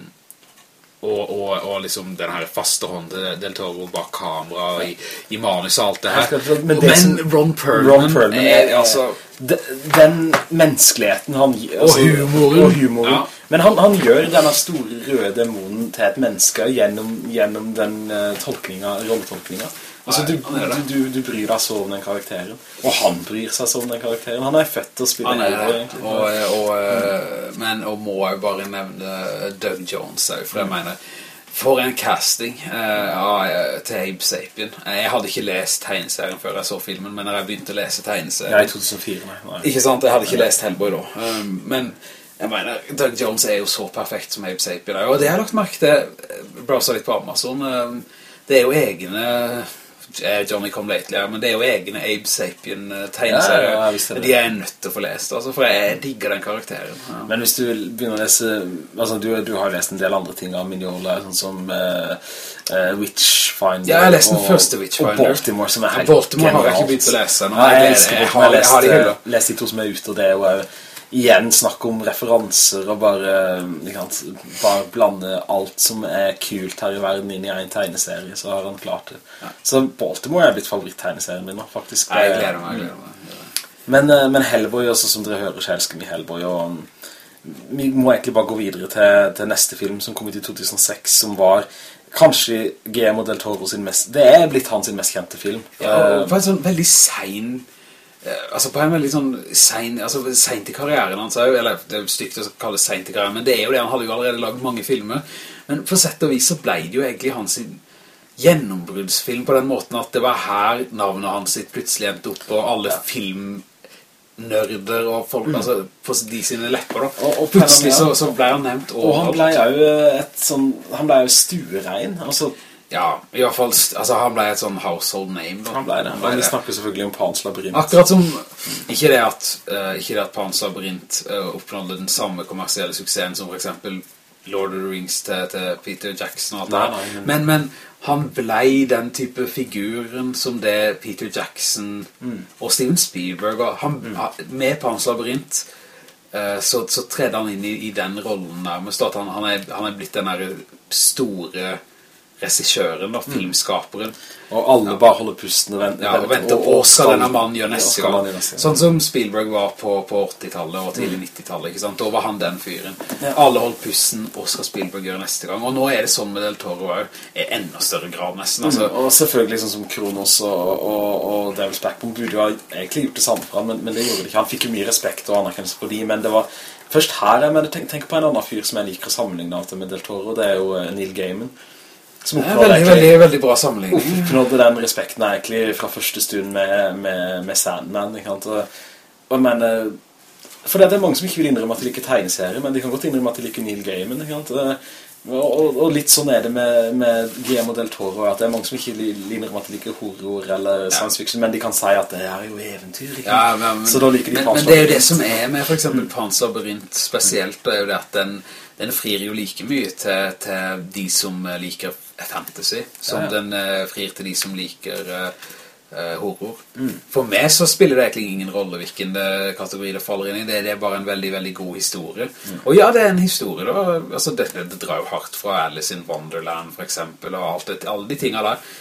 og, og, og liksom den her faste hånd Del Toro bak kamera og i, i manus og alt det her men Men, det som- Ron Perlman, Ron Perlman er, er, altså de- den menneskeligheten han gir altså, humoren. og humoren. Ja. Men han, han gjør denne store røde dæmonen til et menneske gjennom, gjennom den uh, rolletolkningen. Altså, du, du, du, bryr deg så om den karakteren. Og han bryr seg så om den karakteren. Han er født til å spille Hellboy, det. Og, og, mm. men og må jeg bare nevne Doug Jones for jeg mener for en casting uh, eh, til Abe Sapien. Jeg hadde ikke lest tegneserien før jeg så filmen, men når jeg begynte å lese Ja, i 2004, nei. nei. Ikke sant, jeg hadde ikke lest Hellboy da. Um, men jeg mener, Doug Jones er jo så perfekt som Abe Sapien. Og det har jeg lagt merke til, browser litt på Amazon, um, det er jo egne eh, Johnny Come Lately, ja, men det er jo egne Abe Sapien eh, tegneserier. Ja, ja. De er nødt til å få lest, altså, for jeg digger den karakteren. Men hvis du begynner å lese altså du, du har lest en del andre ting av Mignola Sånn som uh, Witchfinder Ja, jeg har lest den og- første Witchfinder. Og Baltimore som er helt Baltimore har jeg ikke begynt å lese. Nei, Jeg jeg jeg, jeg jeg har- Jeg jeg har det i har hylla. lest, lest de to som er ute Og det er jo eh, igjen snakk om referanser Og bare, sant, bare blande alt som er kult her i verden Inn i en tegneserie Så har han klart det Så Baltimore er blitt favoritt-tegneserien min nå, faktisk Jeg gleder meg, jeg gleder meg. men, eh, men Hellboy, også som dere hører, så elsker vi Hellboy, og um, vi må egentlig bare gå videre til, til neste film som kom ut i 2006, som var kanskje Guillermo del Toro sin mest... Det er blitt hans mest kjente film. Ja, Eh, og var en sånn veldig sein eh, Altså på en veldig sånn sein Altså sent i karrieren hans Eller det er stygt å kalle det sent i karrieren Men det er jo det, han hadde jo allerede laget mange filmer. Men på sett og vis så ble det jo egentlig hans gjennombruddsfilm På den måten at det var her navnet hans sitt plutselig endte opp Og alle filmnørder og folk Altså på de sine lepper da. Mm. Og- og Plutselig så, så ble han nevnt Og han ble jo et sånn... Han ble jo stuerein. Altså, Ja, i hvert fall Altså han ble et sånn household name da. han ble det. Og vi snakker selvfølgelig om Pans labyrint. Akkurat som Ikke det at, uh, ikke det at Pans Labyrint uh, oppnådde den samme kommersielle suksessen som for eksempel Lord of the Rings til, til Peter Jackson og alt Nei, nei, men- Men, han ble den type figuren som det Peter Jackson Mm. og Steven Spielberg og Han, Med Pans Labyrint uh, så, så tredde han inn i, i den rollen nærmest. At han, han, er, han er blitt den der store regissøren, da, filmskaperen. Og alle bare holder pusten og venter, Ja, og venter på hva denne mannen gjøre neste gang. Sånn som Spielberg var på, på 80-tallet og tidlig 90-tallet. Da var han den fyren. Alle holdt pusten, hva skal Spielberg gjøre neste gang? Og nå er det sånn med Del Toro også, i enda større grad nesten. Altså, Og selvfølgelig sånn som Kronos og, og, og Devil's Backbone burde jo ha egentlig gjort det samme for han, men, men det gjorde det ikke. Han fikk jo mye respekt og anerkjennelse på de, men det var først her jeg mener, tenk, tenk på en annen fyr som jeg liker å sammenligne med Del Toro, det er jo eh, Neil Gaiman. Som oppnådde veldig, egentlig- veldig, veldig bra sammenligning. oppnådde den respekten egentlig fra første stund med, med, med Sandman, ikke sant? Og, og men, for det er mange som ikke vil innrømme at de liker tegneserier, men de kan godt innrømme at de liker Neil Gaiman, ikke sant? Og, og, litt sånn er det med, med Guillermo del Toro, at det er mange som ikke vil innrømme at de liker horror eller science fiction, men de kan si at det er jo eventyr, Ja, men, Så da liker de men, men det er jo det som er med for eksempel Pans Labyrint spesielt, det er jo det at den, den frir jo like mye til, til de som eh, liker fantasy, som den eh, frir til de som liker eh, eh, horror. Mm. For meg så spiller det egentlig ingen rolle hvilken kategori det faller inn i, det, det er bare en veldig, veldig god historie. Mm. Og ja, det er en historie da, altså det, det drar jo hardt fra Alice in Wonderland for eksempel, og alt det, alle de tingene der.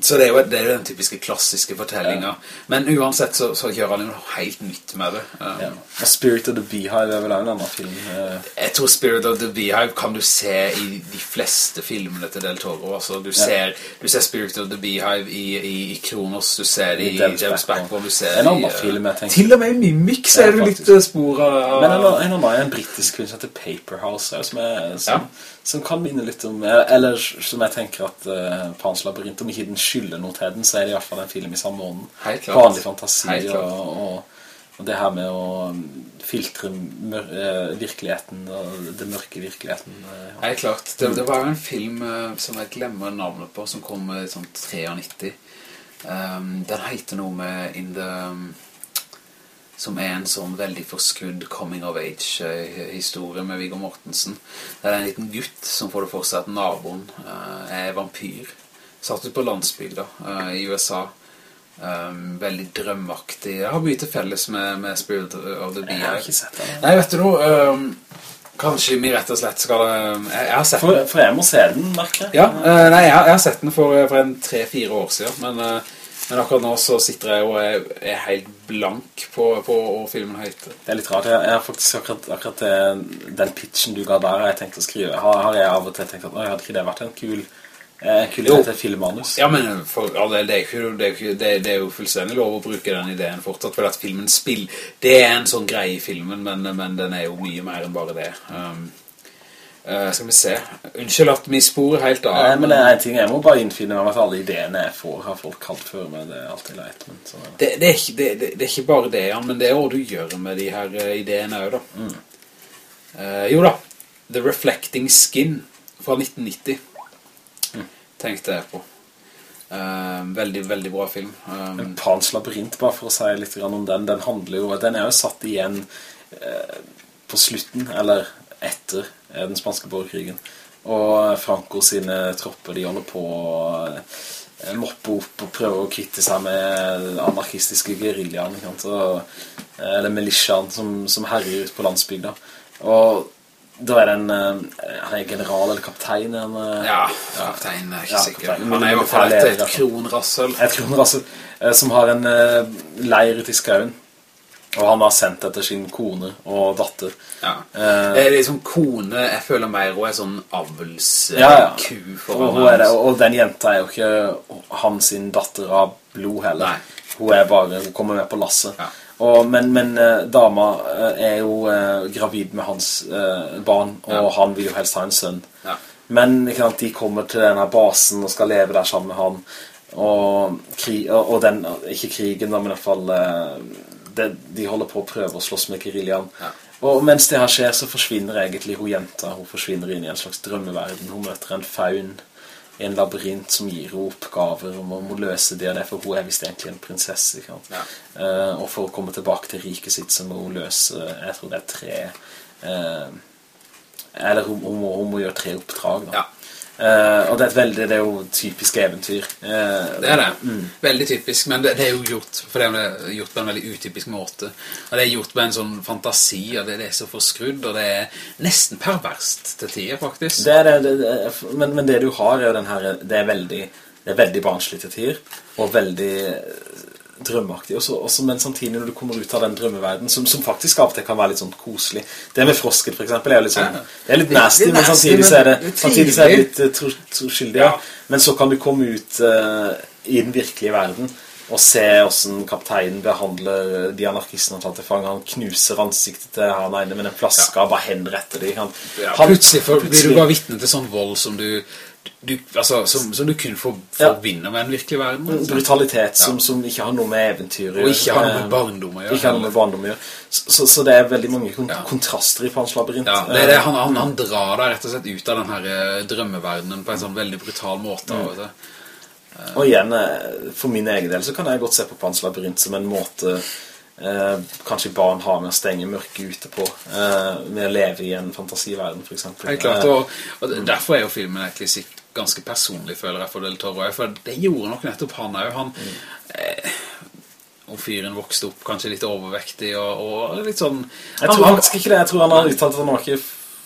Så det er jo det er jo den typiske klassiske fortellingen. Men uansett så, så gjør han jo noe helt nytt med det. Um, Ja. Og Spirit of the Beehive er vel en annen film. Uh... Jeg tror Spirit of the Beehive kan du se i de fleste filmene til Del Toro. Altså, du, ser, du ser Spirit of the Beehive i, i, i Kronos, du ser det I i Devil's Backbone. Du ser En det annen film jeg tenker- Til og med i Mimic ser Ja, du litt faktisk. uh, spor av... Men en, annen- en annen er en brittisk film som heter Paperhouse, ja, som, er, som, Ja. Som kan minne litt om, eller som jeg tenker at uh, Pans labyrint, om ikke den skylder noe til den, så er det i hvert fall en film i samme ånden. Helt klart. Vanlig fantasi og, og, og det her med å filtre mør eh, virkeligheten, og det mørke virkeligheten. Uh, Helt klart. Det, det var en film uh, som jeg glemmer navnet på, som kom i sånn 93. Um, den heter noe med In the... som er en sånn veldig forskrudd coming of age-historie med Viggo Mortensen. Det er en liten gutt som får det for seg at naboen eh, er vampyr. Satt ut på landsbygda eh, i USA. Um, veldig drømmaktig. Jeg har mye til felles med, med Spirit of the Bee. Jeg har ikke sett den. Nei, vet du noe? Um, kanskje vi rett og slett skal... um, jeg, jeg har sett For, den. for jeg må se den, merker jeg. Ja, uh, nei, jeg, har- jeg har sett den for, for en tre-fire år siden, men, eh, men akkurat nå så sitter jeg og er, er helt blank på, på hva filmen heter. Det er litt rart. Jeg, jeg har faktisk akkurat, akkurat den pitchen du ga der, jeg tenkt å skrive. Har, har jeg av og til tenkt at, «Oi, hadde ikke det vært en kul, eh, kul idé til filmmanus? Ja, men for ja, det er, ikke, det, er det, det er jo fullstendig lov å bruke den ideen fortsatt, for at filmen spill, det er en sånn greie i filmen, men, men den er jo mye mer enn bare det. Um, eh, skal vi se. Unnskyld at vi sporer helt av. Nei, men det er en ting, jeg må bare innfinne meg at alle ideene jeg får, har folk kalt før meg, det er alltid leit. Men så, Det, det, er ikke, det, det, er ikke bare det, Jan, men det er hva du gjør med de her eh, ideene også, da. Eh, jo da, The Reflecting Skin fra 1990 tenkte jeg på. Uh, veldig, veldig bra film. Um, Men Pans labyrint, bare for å si litt om den, den handler jo, den er jo satt igjen eh, på slutten, eller etter eh, den spanske borgerkrigen. Og Franco sine tropper, de holder på å eh, moppe opp og prøve å kvitte seg med anarkistiske? Og, eh, eller militiaen som, som herrer ut på landsbygda. Og da er det en, eh, han er general eller kaptein, en, eh, ja, kaptein er ikke Ja, sikker. kaptein. Han er i hvert fall et, et kronrassel. altså, eh, som har en eh, leir ute i skauen. Og han har sendt etter sin kone og datter. Ja. Eh, det er liksom kone, jeg føler mer, hun er sånn avlsku Ja, ja. for og, han det, og den jenta er jo ikke hans sin datter av blod heller. Nei. Hun er bare, hun kommer med på lasset. Ja. Og, men, men eh, dama eh, er jo eh, gravid med hans eh, barn, og Ja. han vil jo helst ha en sønn. Ja. Men sant, de kommer til denne basen og skal leve der sammen med han. Og, krig, og, og den, ikke krigen da, men i hvert fall eh, det, De holder på å prøve å slåss med Kirillian. Ja. Og mens det her skjer, så forsvinner egentlig hun jenta. Hun forsvinner inn i en slags drømmeverden. Hun møter en faun i en labyrint som gir henne oppgaver om å løse det og det, for hun er visst egentlig en prinsesse. Ja. Uh, og for å komme tilbake til riket sitt, så må hun løse, jeg tror det er tre eh, Eller hun, hun, må, hun må gjøre tre oppdrag, da. Ja. Uh, og det er, veldig, det er jo typisk eventyr. uh, Det er det. Mm. Veldig typisk, men det, det er jo gjort, for det er gjort på en veldig utypisk måte. Og det er gjort med en sånn fantasi, og det, det er så forskrudd, og det er nesten perverst til tider, faktisk. Det er men, men det du har er jo den her Det er veldig, det er veldig barnslig til tider Og veldig drømmeaktig også, også, Men samtidig når du kommer ut av den drømmeverden som, som faktisk av og til kan være litt sånn koselig Det med frosket for eksempel er litt sånn Det er litt nasty, men samtidig så er det, samtidig så er det litt eh, troskyldig ja. Men så kan du komme ut uh, i den virkelige verden og se hvordan kapteinen behandler de anarkistene han tar til fang. Han knuser ansiktet til han ene med en flaske og bare henretter dem. Han, Ja, plutselig for, blir du bare vittne til sånn vold som du, du altså, som, som du kun får, forbinder med en virkelig verden. altså. brutalitet som, som ikke har noe med eventyr Og ikke har noe Eh, med barndom å gjøre. Ikke har noe med barndom å gjøre. Så, så, det er veldig mange kont kontraster i Pans labyrint. Ja, det det. Han, han, han drar deg rett og slett ut av den her eh, drømmeverdenen på en sånn veldig brutal måte. Mm. og. Og igjen, eh, for min egen del så kan jeg godt se på Pans labyrint som en måte eh, kanskje barn har med å stenge mørket ute på. Eh, med å leve i en fantasiverden, for eksempel. Helt klart, Eh, og, og derfor er jo filmen egentlig ganske personlig, føler jeg, for Del Toro. For det gjorde nok nettopp han. Han eh, Og fyren vokste opp kanskje litt overvektig og, og litt sånn jeg tror faktisk ikke det. Jeg tror han har uttalt at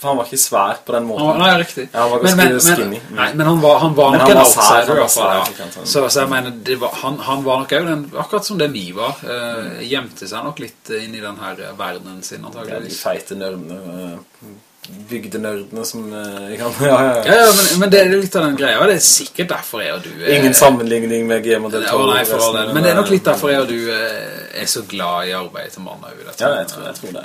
han var ikke, han var ikke svær på den måten. Nei, riktig. Ja, han var men, ganske men, men, skinny. Mm. nei, men han var, han var Men nok han en outsider, i hvert fall. Så, så jeg mener, det var, han, han var nok den, akkurat som det vi var. Eh, gjemte seg nok litt inn i den her eh, verdenen sin, antageligvis. Ja, de feite nerdene, Bygde bygdenerdene som eh, kan, ja, ja, ja. Ja, men, men det er litt av den greia, det er sikkert derfor jeg og du er, Ingen sammenligning med Guillermo del Ja, Toro. nei, for resten. Men det er nok litt eh, derfor jeg og du eh, er så glad i arbeidet til mannen. Ja, jeg tror, jeg tror det.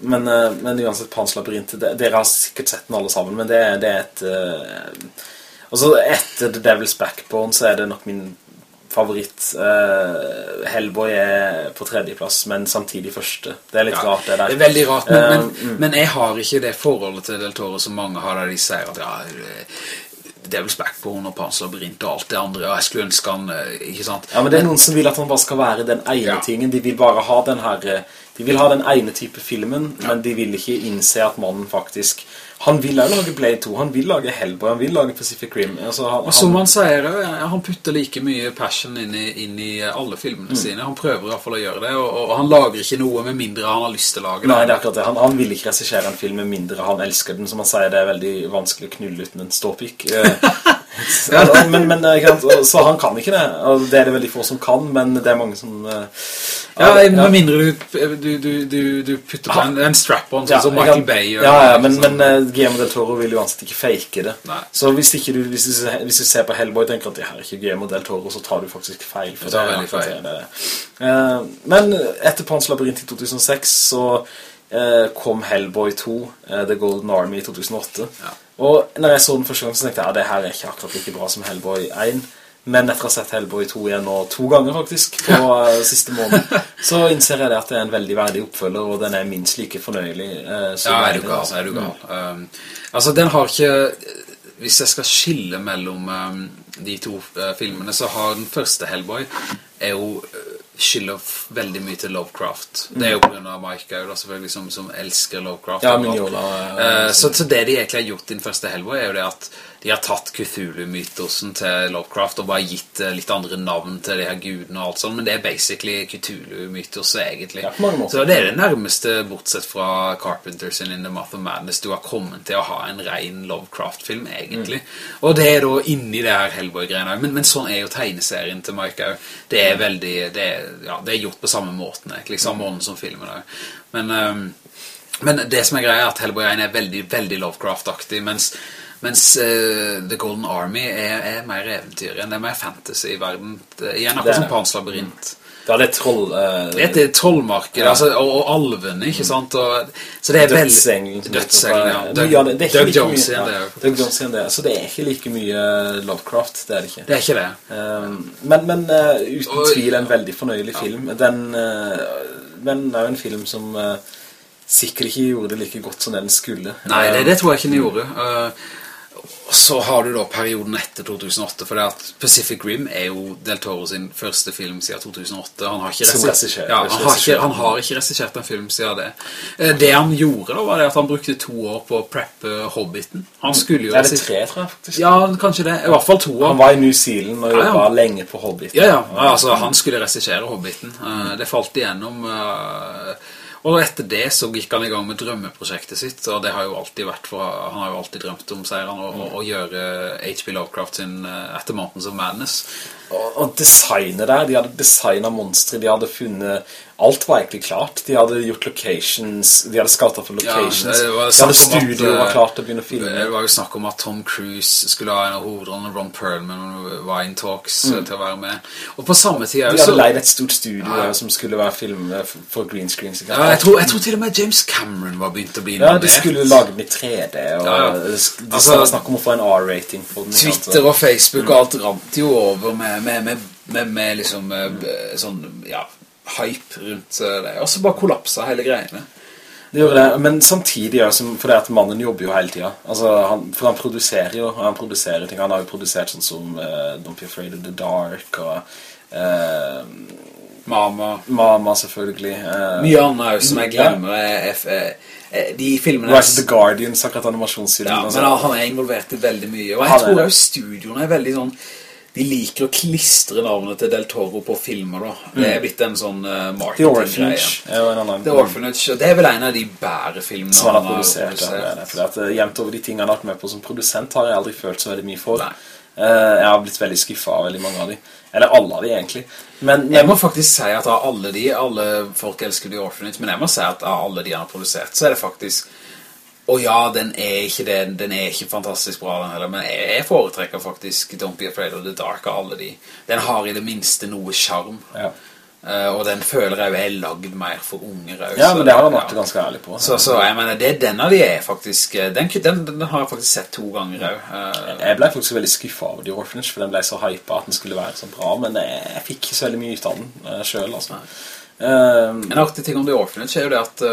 Men, eh, men uansett, Pans labyrint, dere har sikkert sett den alle sammen, men det, det er et... eh, altså, etter The Devil's Backbone så er det nok min favoritt. Uh, Hellboy er på tredjeplass, men samtidig første. Det er litt Ja, rart det der. Det er veldig rart, men, uh, men, men jeg har ikke det forholdet til Del Toro som mange har, der de sier at ja, Devil's Backbone og Pans Labyrinth og alt det andre, og jeg skulle ønske han, eh, ikke sant? Ja, men det er noen som vil at han bare skal være den ene Ja. tingen. De vil bare ha den her eh, De vil ha den ene type filmen, men de vil ikke innse at mannen faktisk Han vil jo lage Blade 2, han vil lage Hellboy, han vil lage Pacific Rim. Altså, han, Og som han sier, han putter like mye passion inn i, inn i alle Mm. filmene sine. Han prøver i hvert fall å gjøre det, og, og han lager ikke noe med mindre han har lyst til å lage det. Nei, det er akkurat det. Han, han vil ikke resisjere en film med mindre han elsker den. Som han sier, det er veldig vanskelig å knulle uten en ståpikk. Ja, men, men, eh, så han kan ikke det. Og det er det veldig få som kan, men det er mange som... eh, Ja, ja. med mindre du, du, du, du, putter på en, en strap-on, sånn Ja, som Michael kan- Bay gjør. Ja, ja, men, Sånn. men eh, Guillermo del Toro vil jo uansett ikke fake det. Nei. Så hvis, ikke du, hvis, du, hvis du ser på Hellboy og tenker at det her er ikke Guillermo del Toro, så tar du faktisk feil. For det veldig feil. det, det det. Men etter Pans labyrint i 2006 så kom Hellboy 2, eh, The Golden Army i 2008. Ja. Og når jeg så den første gang så tenkte jeg, ja, det her er ikke akkurat like bra som Hellboy 1. Men etter å ha sett Hellboy 2 igjen nå to ganger faktisk på uh, siste måned, så innser jeg det at det er en veldig verdig oppfølger, og den er minst like fornøyelig. Uh, Ja, er du gal, er du gal. Um, altså, den har ikke... Hvis jeg skal skille mellom um, de to uh, filmene, så har den første Hellboy er jo skylder veldig mye til Lovecraft. Det er jo på grunn av Mike Aud, selvfølgelig, som, som elsker Lovecraft. Ja. Mignola, Eh, så, så det de egentlig har gjort i den første Hellboy er jo det at de har tatt Cthulhu-mytosen til Lovecraft og bare gitt eh, litt andre navn til de her gudene og alt sånt, men det er basically Cthulhu-mytose egentlig. Ja. Så det er det nærmeste, bortsett fra Carpenters in The Moth of Madness, du har kommet til å ha en ren Lovecraft-film egentlig. Og det er da inni det her Hellboy-greiene, men, men sånn er jo tegneserien til Mike også. Det er veldig, det er, ja, det er gjort på samme måten, egentlig, samme måten som filmen også. Men... um, men det som er greia er at Hellboy 1 er veldig, veldig Lovecraft-aktig, mens, mens uh, The Golden Army er, er mer eventyr enn det er mer fantasy i verden. Igjen akkurat er som. Pans labyrint. det er det troll... Uh, Det er trollmarked, Ja. altså, og, og alvene, ikke sant? Og, så det er veldig... Dødsengelen. som ja. Doug, ja, det- er Doug Jones igjen, det er Doug Jones igjen det. Så det er ikke like mye Lovecraft, det er det ikke. Det er ikke det. Um, men men uh, uten Og- tvil en veldig fornøyelig film. Den, eh, men det er jo en film som eh, sikkert ikke gjorde det like godt som den skulle. Nei, det, det tror jeg ikke den gjorde. Uh, og så har du da perioden etter 2008, for det at Pacific Rim er jo Del Toro sin første film siden 2008. Han har ikke, Som ja, han har ikke, han har ikke regissert en film siden det. Eh, Det han gjorde da, var det at han brukte to år på å preppe Hobbiten. Han skulle jo... Er det tre, tror jeg, faktisk? Ja, kanskje det. I hvert fall to år. Han var i New Zealand og Ja, ja. lenge på Hobbiten. Ja, ja, altså han skulle regissere Hobbiten Eh, Det falt igjennom eh, Og etter det så gikk han i gang med drømmeprosjektet sitt Og det har jo alltid vært for Han har jo alltid drømt om seieren Å, å, å gjøre H.P. Lovecraft sin eh, Etter Mountains of Madness Og, og designet der, de hadde designet monstre, de hadde funnet Alt var egentlig klart. De hadde gjort locations, de hadde scoutet for Ja, locations. det de hadde studio at, eh, var klart til å begynne å filme. Det var jo snakk om at Tom Cruise skulle ha en av hovedrollene Ron Perlman var in talks mm. til å være med Og på samme tid De hadde hadde leid et stort studio Ja. eh, som skulle være film eh, for- green screen. ja, jeg, tror, jeg tror til og med James Cameron var begynt å bli Ja, de skulle lage den i 3D, og Ja, ja. de Altså, sa snakk om å få en R-rating for den. Twitter og Facebook og alt rant jo over med, med, med, med, med liksom mm. sånn, ja, hype rundt eh, det. Og så bare kollapsa hele greiene. Det gjorde det, men samtidig også, det fordi at mannen jobber jo hele tiden. Altså, han, for han produserer jo, han produserer ting. Han har jo produsert sånn som uh, Don't Be Afraid of the Dark, og Uh, Mama. Mama selvfølgelig. Uh, Mye annet også som jeg glemmer. er- er- er- er- De filmene... Rise of the Guardians, akkurat animasjonsfilmen. Ja, altså. men han, han er involvert i veldig mye. Og jeg Han er tror jo studioene er veldig sånn... De liker å klistre navnet til Del Toro på filmer da. Det er blitt en sånn uh, marketing-greie. Orphanage en annen. The Orphanage, det er vel en av de bære filmene som han har produsert. produsert. For det det. Fordi at eh, jevnt over de tingene han har vært med på som produsent har jeg aldri følt så veldig mye for. Eh, jeg har blitt veldig skuffet av veldig mange av de. Eller alle av de egentlig. Men, Jeg må faktisk si at av alle de, alle folk elsker The Orphanage, men jeg må si at av alle de han har produsert, så er det faktisk Og ja, den er ikke den, den er ikke fantastisk bra den heller, men jeg, jeg foretrekker faktisk Don't Be Afraid of the Dark av alle de. Den har i det minste noe charm. ja. Uh, og den føler jeg jo er lagd mer for unger også. ja, men det har han Ja. vært ganske ærlig på. Så, så jeg mener, det, den denne de er faktisk eh, Den, den, den har jeg faktisk sett to ganger også. uh, Jeg ble faktisk veldig skuffet av The Orphanage, for den ble så hypet at den skulle være så bra, men jeg, jeg fikk ikke så veldig mye ut av den uh, selv, altså. En artig ting om The Orphanage er jo det at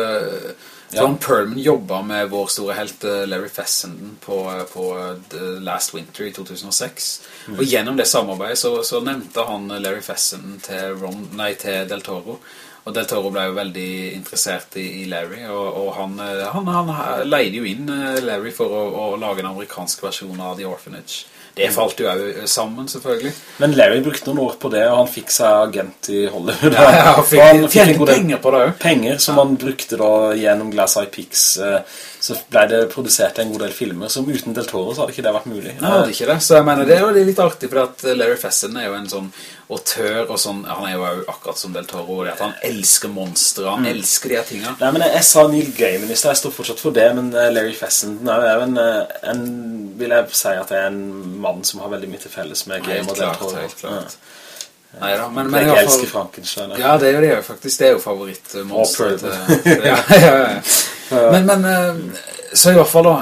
John Perlman jobbet med vår store helt eh, Larry Fessenden på, på eh, The Last Winter i 2006. Og gjennom det samarbeidet så, så nevnte han Larry Fessenden til, Ron, nei, til Del Toro. Og Del Toro ble jo veldig interessert i, i Larry, og, og han, eh, han, han leide jo inn eh, Larry for å, å lage en amerikansk versjon av The Orphanage. Det falt jo også sammen, selvfølgelig. men Larry brukte noen år på det, og han fikk seg agent i Hollywood. Ja, ja, og fikk, han fikk god penger på det også. penger som han brukte da gjennom Glass Eye Pix eh, så ble det produsert en god del filmer som uten Del Toro så hadde ikke det vært mulig Nei, det hadde ikke det. Så jeg mener, det er jo litt artig, for at Larry Fessen er jo en sånn autør, og sånn, han er jo akkurat som Del Toro, det at han elsker monstre, han elsker de her tingene. Nei, men jeg, jeg sa Neil Gaiman i sted, jeg står fortsatt for det, men eh, Larry Fessenden er jo en, eh, en, vil jeg si at det er en mann som har veldig mye til felles med Gaiman og Del Toro. helt klart. Ja. Neida, men, men Jeg hvert elsker. Frankenstein. ja. Det er jo det jo faktisk, det er jo favorittmonster Og ja, ja, ja. Men, men, eh, så i hvert fall da,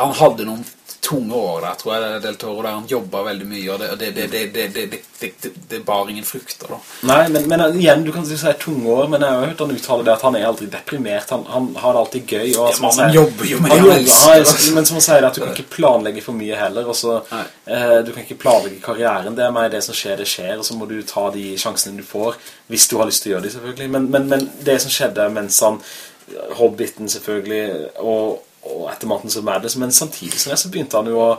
han hadde noen tunge år der, tror jeg, Del Toro, der han jobber veldig mye, og det, det, det, det bar ingen frukter da. Nei, men, men, eh, igjen, du kan si at tunge år, men jeg har jo hørt han uttale det at han er aldri deprimert, han, han har det alltid gøy. Og, ja, man, sier, han jobber jo med det han elsker. Han elsker men som han sier, at du kan ikke planlegge for mye heller, og så, eh, du kan ikke planlegge karrieren, det er meg det som skjer, det skjer, og så må du ta de sjansene du får, hvis du har lyst til å gjøre det selvfølgelig, men, men, men det som skjedde mens han, Hobbiten selvfølgelig, og og etter Mountains of Madness, men samtidig som det så begynte han jo å,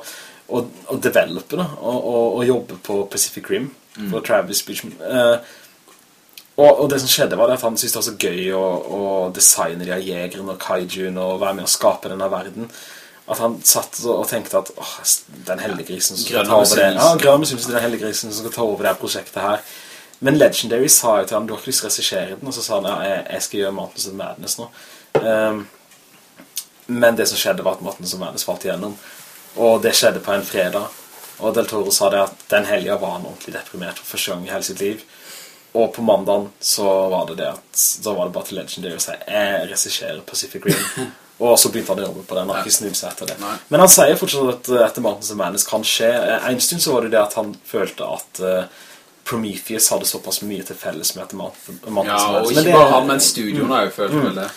å, å develope da, og, og, og jobbe på Pacific Rim for Travis Beachman. Eh, og, og det som skjedde var det at han syntes det var så gøy å, å designe de her jegerne og kaijuen og være med å skape denne verden. At han satt og tenkte at åh, den heldiggrisen som skal ta over det. Ja, grønne synes det er den heldiggrisen som skal ta over det her prosjektet her. Men Legendary sa jo til han, du har ikke lyst til å resisjere den, og så sa han, ja, jeg, jeg skal gjøre Mountains of Madness nå. Ehm, men det som skjedde var at Mountains som Madness falt igjennom, og det skjedde på en fredag, og Del Toro sa det at den helgen var han ordentlig deprimert for første gang i hele sitt liv, og på mandagen så var det det at, da var det bare til Legendary å si, jeg regisserer Pacific Rim, og så begynte han å jobbe på den, han har ikke snudd seg etter det. Nei. Men han sier fortsatt at eh, etter Mountains of Madness kan skje. Eh, En stund så var det det at han følte at eh, Prometheus hadde såpass mye til felles med etter Mountains Ja, of og Madness. Men ikke bare han, men studioen har jo følt vel det.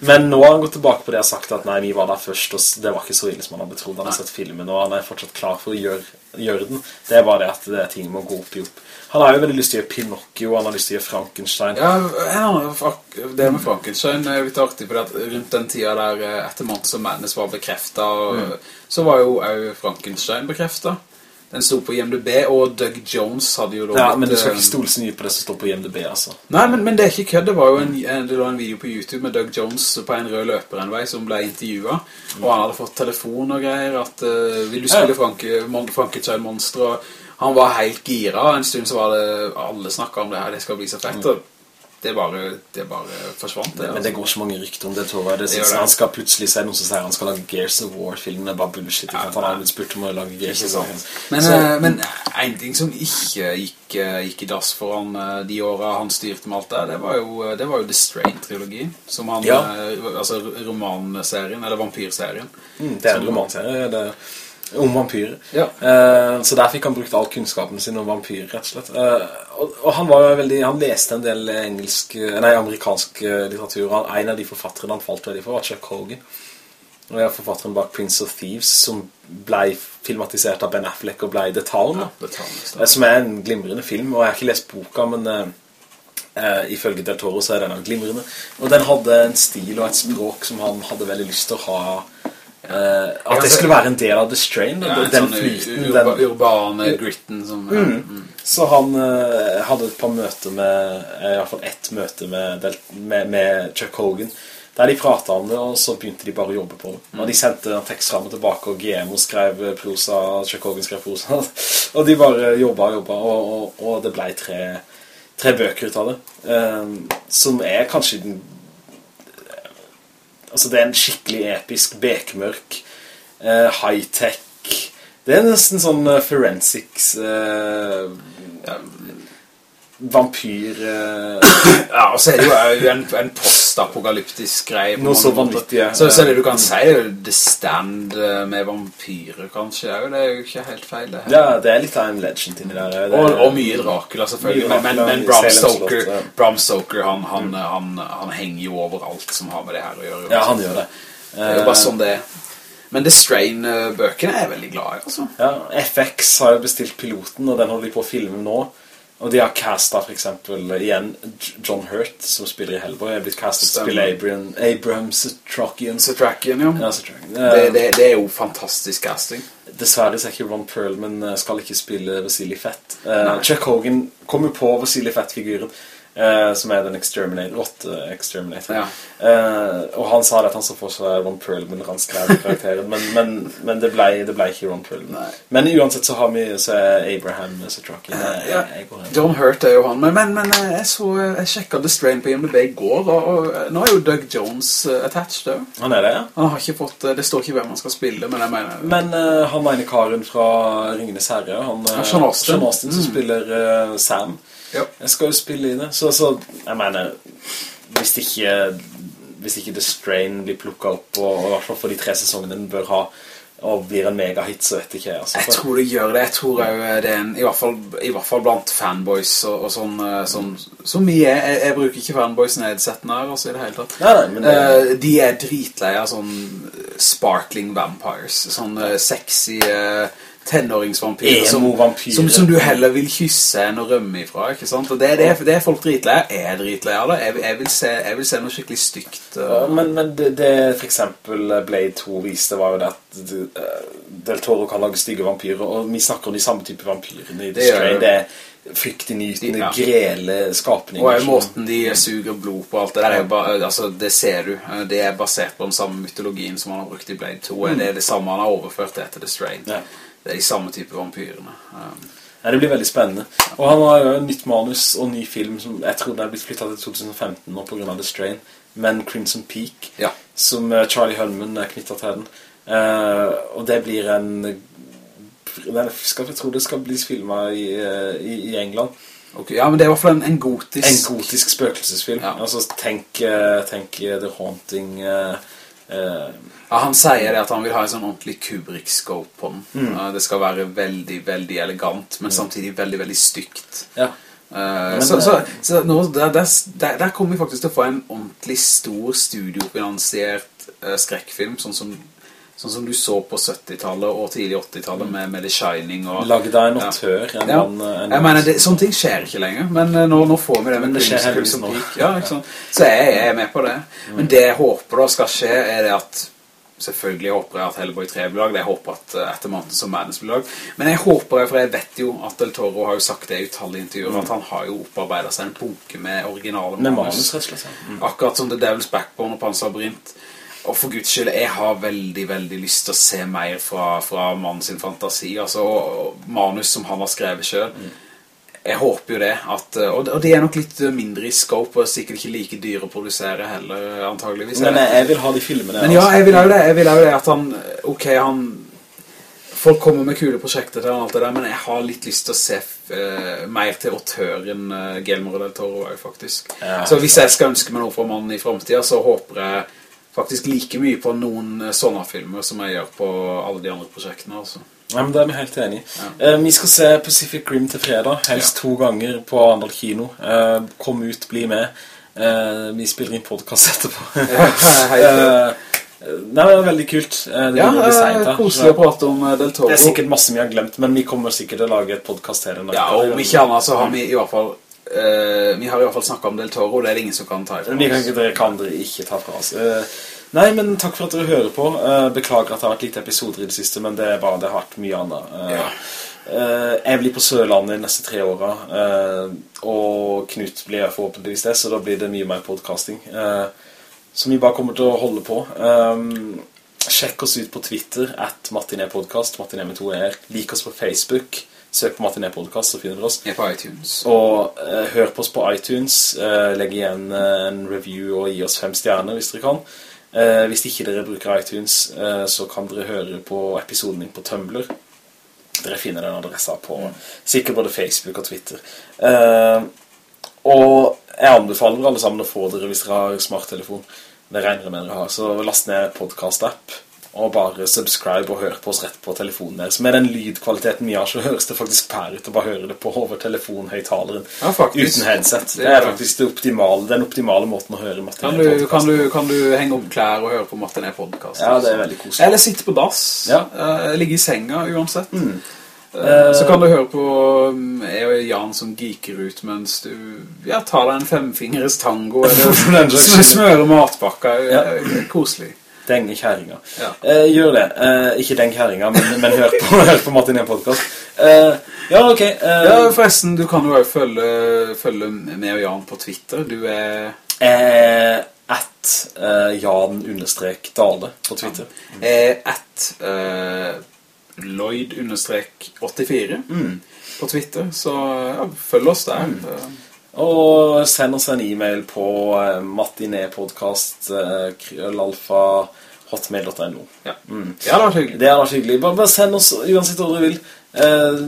Men nå har han gått tilbake på det og sagt at nei, vi var der først, og det var ikke så ille som han hadde trodd. Han har sett filmen, og han er fortsatt klar for å gjøre, gjøre den. Det er bare det at det er ting må gå opp i opp. Han har jo veldig lyst til å gjøre Pinocchio, han har lyst til å gjøre Frankenstein. Ja, ja, det med Frankenstein er jo litt artig, for at rundt den tida der eh, etter Monsters of Madness var bekreftet, og, Mm. så var jo også Frankenstein bekreftet. Den sto på IMDb, og Doug Jones hadde jo da Ja, litt, men du skal eh, ikke stole så mye på det som står på IMDb, altså. Nei, men, men det er ikke kødd. Det var jo en, en, det var en video på YouTube med Doug Jones på en rød løper en vei som ble intervjuet. Og han hadde fått telefon og greier at uh, vil du spille Ja. Franke, Mon Frankenstein Monster? Og han var helt gira. En stund så var det alle snakket om det her, det skal bli så fett. Og det bare, det bare forsvant. Det, Men det går så mange rykter om det, Tore. Det, Det han skal plutselig si noen som sier han skal lage Gears of War-filmen. Det er bare bullshit. Ja, han har blitt spurt om å lage Gears of War. Men, Så- eh, men en ting som ikke gikk, eh, gikk i dass for han eh, de årene han styrte med alt det, det var jo, det var jo The Strain-trilogien. Som han, Ja. altså romanserien, eller vampyrserien. Mm, det er en romanserie det er om vampyrer. Ja. Eh, så der fikk han brukt all kunnskapen sin om vampyrer, rett og slett. Eh, og, og han var jo veldig, han leste en del engelsk, eh, nei, amerikansk litteratur. Han, en av de forfatterne han falt veldig for var Chuck Hogan. Og jeg er forfatteren bak Prince of Thieves, som ble filmatisert av Ben Affleck og ble The Town. Ja, The Town Eh, Som er en glimrende film, og jeg har ikke lest boka, men eh, eh, ifølge Del Toro så er den glimrende. Og den hadde en stil og et språk som han hadde veldig lyst til å ha. Eh, at det skulle være en del av The Strain, Ja, den sånn flyten. urba, Den, urbane gritten som... Mm. så han uh, hadde et par møter med, eh, i hvert fall ett møte med, med, med Chuck Hogan, der de pratet om det, og så begynte de bare å jobbe på det. Og de sendte en tekst frem og tilbake, og GMO skrev prosa, Chuck Hogan skrev prosa, og de bare jobbet og jobbet, og, og, og det ble tre, tre bøker ut av det, eh, som er kanskje den Altså det er en skikkelig episk, bekmørk, eh, high-tech. Det er nesten sånn eh, forensics eh, Vampyr Uh... Ja, og så er det jo en, en postapokalyptisk greie. Noe så vanvittig, ja. Så, så det du kan si er jo The Stand eh, med vampyrer, kanskje. Det er jo ikke helt feil, det her. Ja, det er litt av en legend inni der er- Og, og mye Dracula selvfølgelig Mye Men, men, men Bram Stoker, slott, ja. Bram Stoker han, han, han, han henger jo over alt som har med det her å gjøre Ja, han gjør det Det er jo bare sånn det er Men The Strain-bøkene er jeg veldig glad i altså. Ja, FX har jo bestilt piloten, og den holder de på å filme nå. Og de har castet for eksempel igjen John Hurt, som spiller i Hellboy, er blitt castet til å spille Abraham, Abraham Satrakian. Satrakian, ja Ja, Satrakian. det, det, det er jo fantastisk casting Dessverre så er ikke Ron Perlman eh, skal ikke spille Vasily Fett. Eh, Chuck Hogan kom jo på Vasily Fett-figuren, eh, som er den Exterminator, 8 Exterminator. Ja. Eh, og han sa at han så for seg Ron Perlman når han skrev karakteren, men, men, men det, ble, det ble ikke Ron Perlman. Nei. Men uansett så har vi så Abraham Satraki. ja. John Hurt er jo han Men, men, men eh, jeg, så, jeg sjekket The Strain på IMDb i går Og, og eh, nå er jo Doug Jones eh, attached også. Han er det, ja. Han har ikke fått eh, Det står ikke hvem han skal spille Men jeg mener Men uh, han ene karen fra Ringenes Herre, han, eh, Ja, Sean Austin, Sean Astin som spiller uh, Sam, Ja. jeg skal jo spille i det. Så, så jeg mener, hvis ikke, hvis ikke The Strain blir plukket opp, og, i hvert fall for de tre sesongene den bør ha, og blir en megahit, så vet ikke jeg. Altså. Jeg tror det gjør det. Jeg tror jo det er en, i hvert fall, i hvert fall blant fanboys og, og sånn, eh, sånn, som er. Jeg, jeg bruker ikke fanboys nedsetten her, altså i det hele tatt. Nei, nei, men det, Eh, de er dritleie av sånn sparkling vampires. Sånn eh, sexy, eh, tenåringsvampyrer som, som, som du heller vil kysse enn å rømme ifra, ikke sant? Og det, det, det er folk dritlei. Jeg er dritlei av det. Jeg, jeg, vil se, jeg vil se noe skikkelig stygt. Ja, uh, men, men det, det for eksempel Blade 2 viste var jo det at eh, Del Toro kan lage stygge vampyrer, og vi snakker om de samme type vampyrene i The Det gjør det. Er Ja. grele skapninger. og måten de suger blod på alt det der, er bare, altså det ser du. Det er basert på den samme mytologien som han har brukt i Blade 2. Det er det samme han har overført det til The Strain. Ja. Det er de samme type vampyrene. Um, Ja, det blir veldig spennende. Og han har jo en nytt manus og ny film som jeg tror det er blitt flyttet til 2015 nå på grunn av The Strain. Men Crimson Peak, Ja. som eh, Charlie Hunnam er knyttet til den. Uh, og det blir en... Skal jeg tror det skal bli filmet i, eh, i, i England. Okay, Ja, men det er i hvert fall en, en gotisk... En gotisk spøkelsesfilm. Ja. Altså, tenk, tenk The Haunting... eh, Ja, han sier det at han vil ha en sånn ordentlig Kubrick-scope på den. Mm. Det skal være veldig, veldig elegant, men samtidig veldig, veldig stygt. ja. Uh, så, så, så nå, der, der, der kommer vi faktisk til å få en ordentlig stor studiofinansiert uh, skrekkfilm, sånn som, sånn som du så på 70-tallet og tidlig 80-tallet med, med The Shining og... Lagd av en Ja. autør. En Ja, en jeg mener, det, sånne ting skjer ikke lenger, men eh, nå, nå får vi det med skjer Crimson. Peak. Ja, ikke sant? Så jeg, jeg er med på det. Men det jeg håper da skal skje, er det at Selvfølgelig håper jeg at Hellboy 3 blir lagd, jeg håper at Etter Mountains of Madness blir lagd, men jeg håper, for jeg vet jo at Del Toro har jo sagt det i utallige intervjuer, at han har jo opparbeidet seg en bunke med originale manus. Med manus. rett og slett. Mm. Akkurat som The Devil's Backbone og Panzer Labyrinth. Og for guds skyld, jeg har veldig, veldig lyst til å se mer fra, fra mannen sin fantasi. Altså, og, og manus som han har skrevet selv. Jeg håper jo det. At, og, og det er nok litt mindre i scope, og sikkert ikke like dyre å produsere heller, antageligvis. Men jeg, jeg vil ha de filmene. Men ja, altså. jeg vil jo det. Jeg vil jo det at han, ok, han, folk kommer med kule prosjekter til alt det der, men jeg har litt lyst til å se uh, mer til autøren uh, Gelmer del Toro, faktisk. Ja. Så hvis jeg skal ønske meg noe fra mannen i fremtiden, så håper jeg faktisk like mye på noen eh, sånne filmer som jeg gjør på alle de andre prosjektene, altså. Ja, men det er vi helt enige i. Uh, vi skal se Pacific Rim til fredag, helst to ganger på Arendal kino. Uh, kom ut, bli med. Uh, vi spiller inn podcast etterpå. Ja, Nei, det er veldig kult. Det Ja, eh, koselig å prate om Del Toro. Det er sikkert masse vi har glemt, men vi kommer sikkert til å lage et podcast den. Ja, og om ikke annet så har vi i hvert fall, eh, vi har i hvert fall snakket om Del Toro, det er det ingen som kan ta ifra Vi kan oss. ikke, dere kan dere ikke ta fra oss. Uh, nei, men takk for at dere hører på. Uh, beklager at det har vært lite episoder i det siste, men det er bare det har vært mye annet. Ja. jeg blir på Sørlandet de neste tre årene, og Knut blir forhåpentligvis det, så da blir det mye mer podcasting. Som vi bare kommer til å holde på. Sjekk oss ut på Twitter, at Martinepodcast, Martiné med to er. Lik oss på Facebook, søk på Martinepodcast, så finner dere oss. Er på iTunes. Og eh, hør på oss på iTunes, eh, legg igjen eh, en review og gi oss fem stjerner hvis dere kan. Eh, hvis ikke dere bruker iTunes, eh, så kan dere høre på episoden din på Tumblr. Dere finner den adressa på sikkert både Facebook og Twitter. Eh, og jeg anbefaler alle sammen å få dere hvis dere har smarttelefon. Det regner jeg med dere har. Så last ned podcast-app og bare subscribe og høre på oss rett på telefonen deres. Med den lydkvaliteten vi har, så høres det faktisk pær ut å bare høre det på over telefonhøytaleren. Ja. Uten headset. Det er faktisk det optimale, den optimale måten å høre Martin Kan du, kan, du, kan du henge opp klær og høre på Martin E-podcast? Ja, det er veldig koselig. Eller sitte på dass. Ja. Mm. Eh, ligge i senga uansett. Eh, så kan du høre på um, jeg og Jan som geeker ut mens du ja, tar deg en femfingeres tango eller smører matbakka Ja. Eh, Koselig. Denge kjæringa. Ja. Eh, gjør det. Eh, ikke den kjæringa, men, men hør på, hør på Martin en podcast. Eh, ja, ok. eh, Ja, forresten, du kan jo også følge, følge meg og Jan på Twitter. Du er eh, at eh, Jan understrek Dale på Twitter. er at eh, Lloyd-84 Mm. på Twitter, så ja, følg oss der. Eh, Og send oss en e-mail på eh, matinépodcast eh, krøllalfa hotmail.no. Ja. Det hadde vært hyggelig. Det er da hyggelig. Bare, bare send oss uansett hva dere vil. Eh,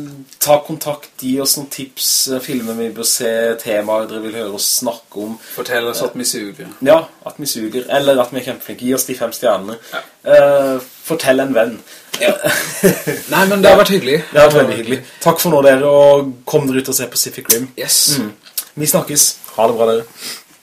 ta kontakt, gi oss noen tips, eh, filmer vi bør se, temaer dere vil høre oss snakke om. Fortell oss at vi suger. Ja, at vi suger, eller at vi er kjempeflinke. Gi oss de fem stjernene. Ja. Eh, fortell en venn. Nei, men det har vært hyggelig. Det har vært veldig hyggelig. Takk for nå, dere, og kom dere ut og se Pacific Rim. Yes. Vi snakkes. Ha det bra, dere.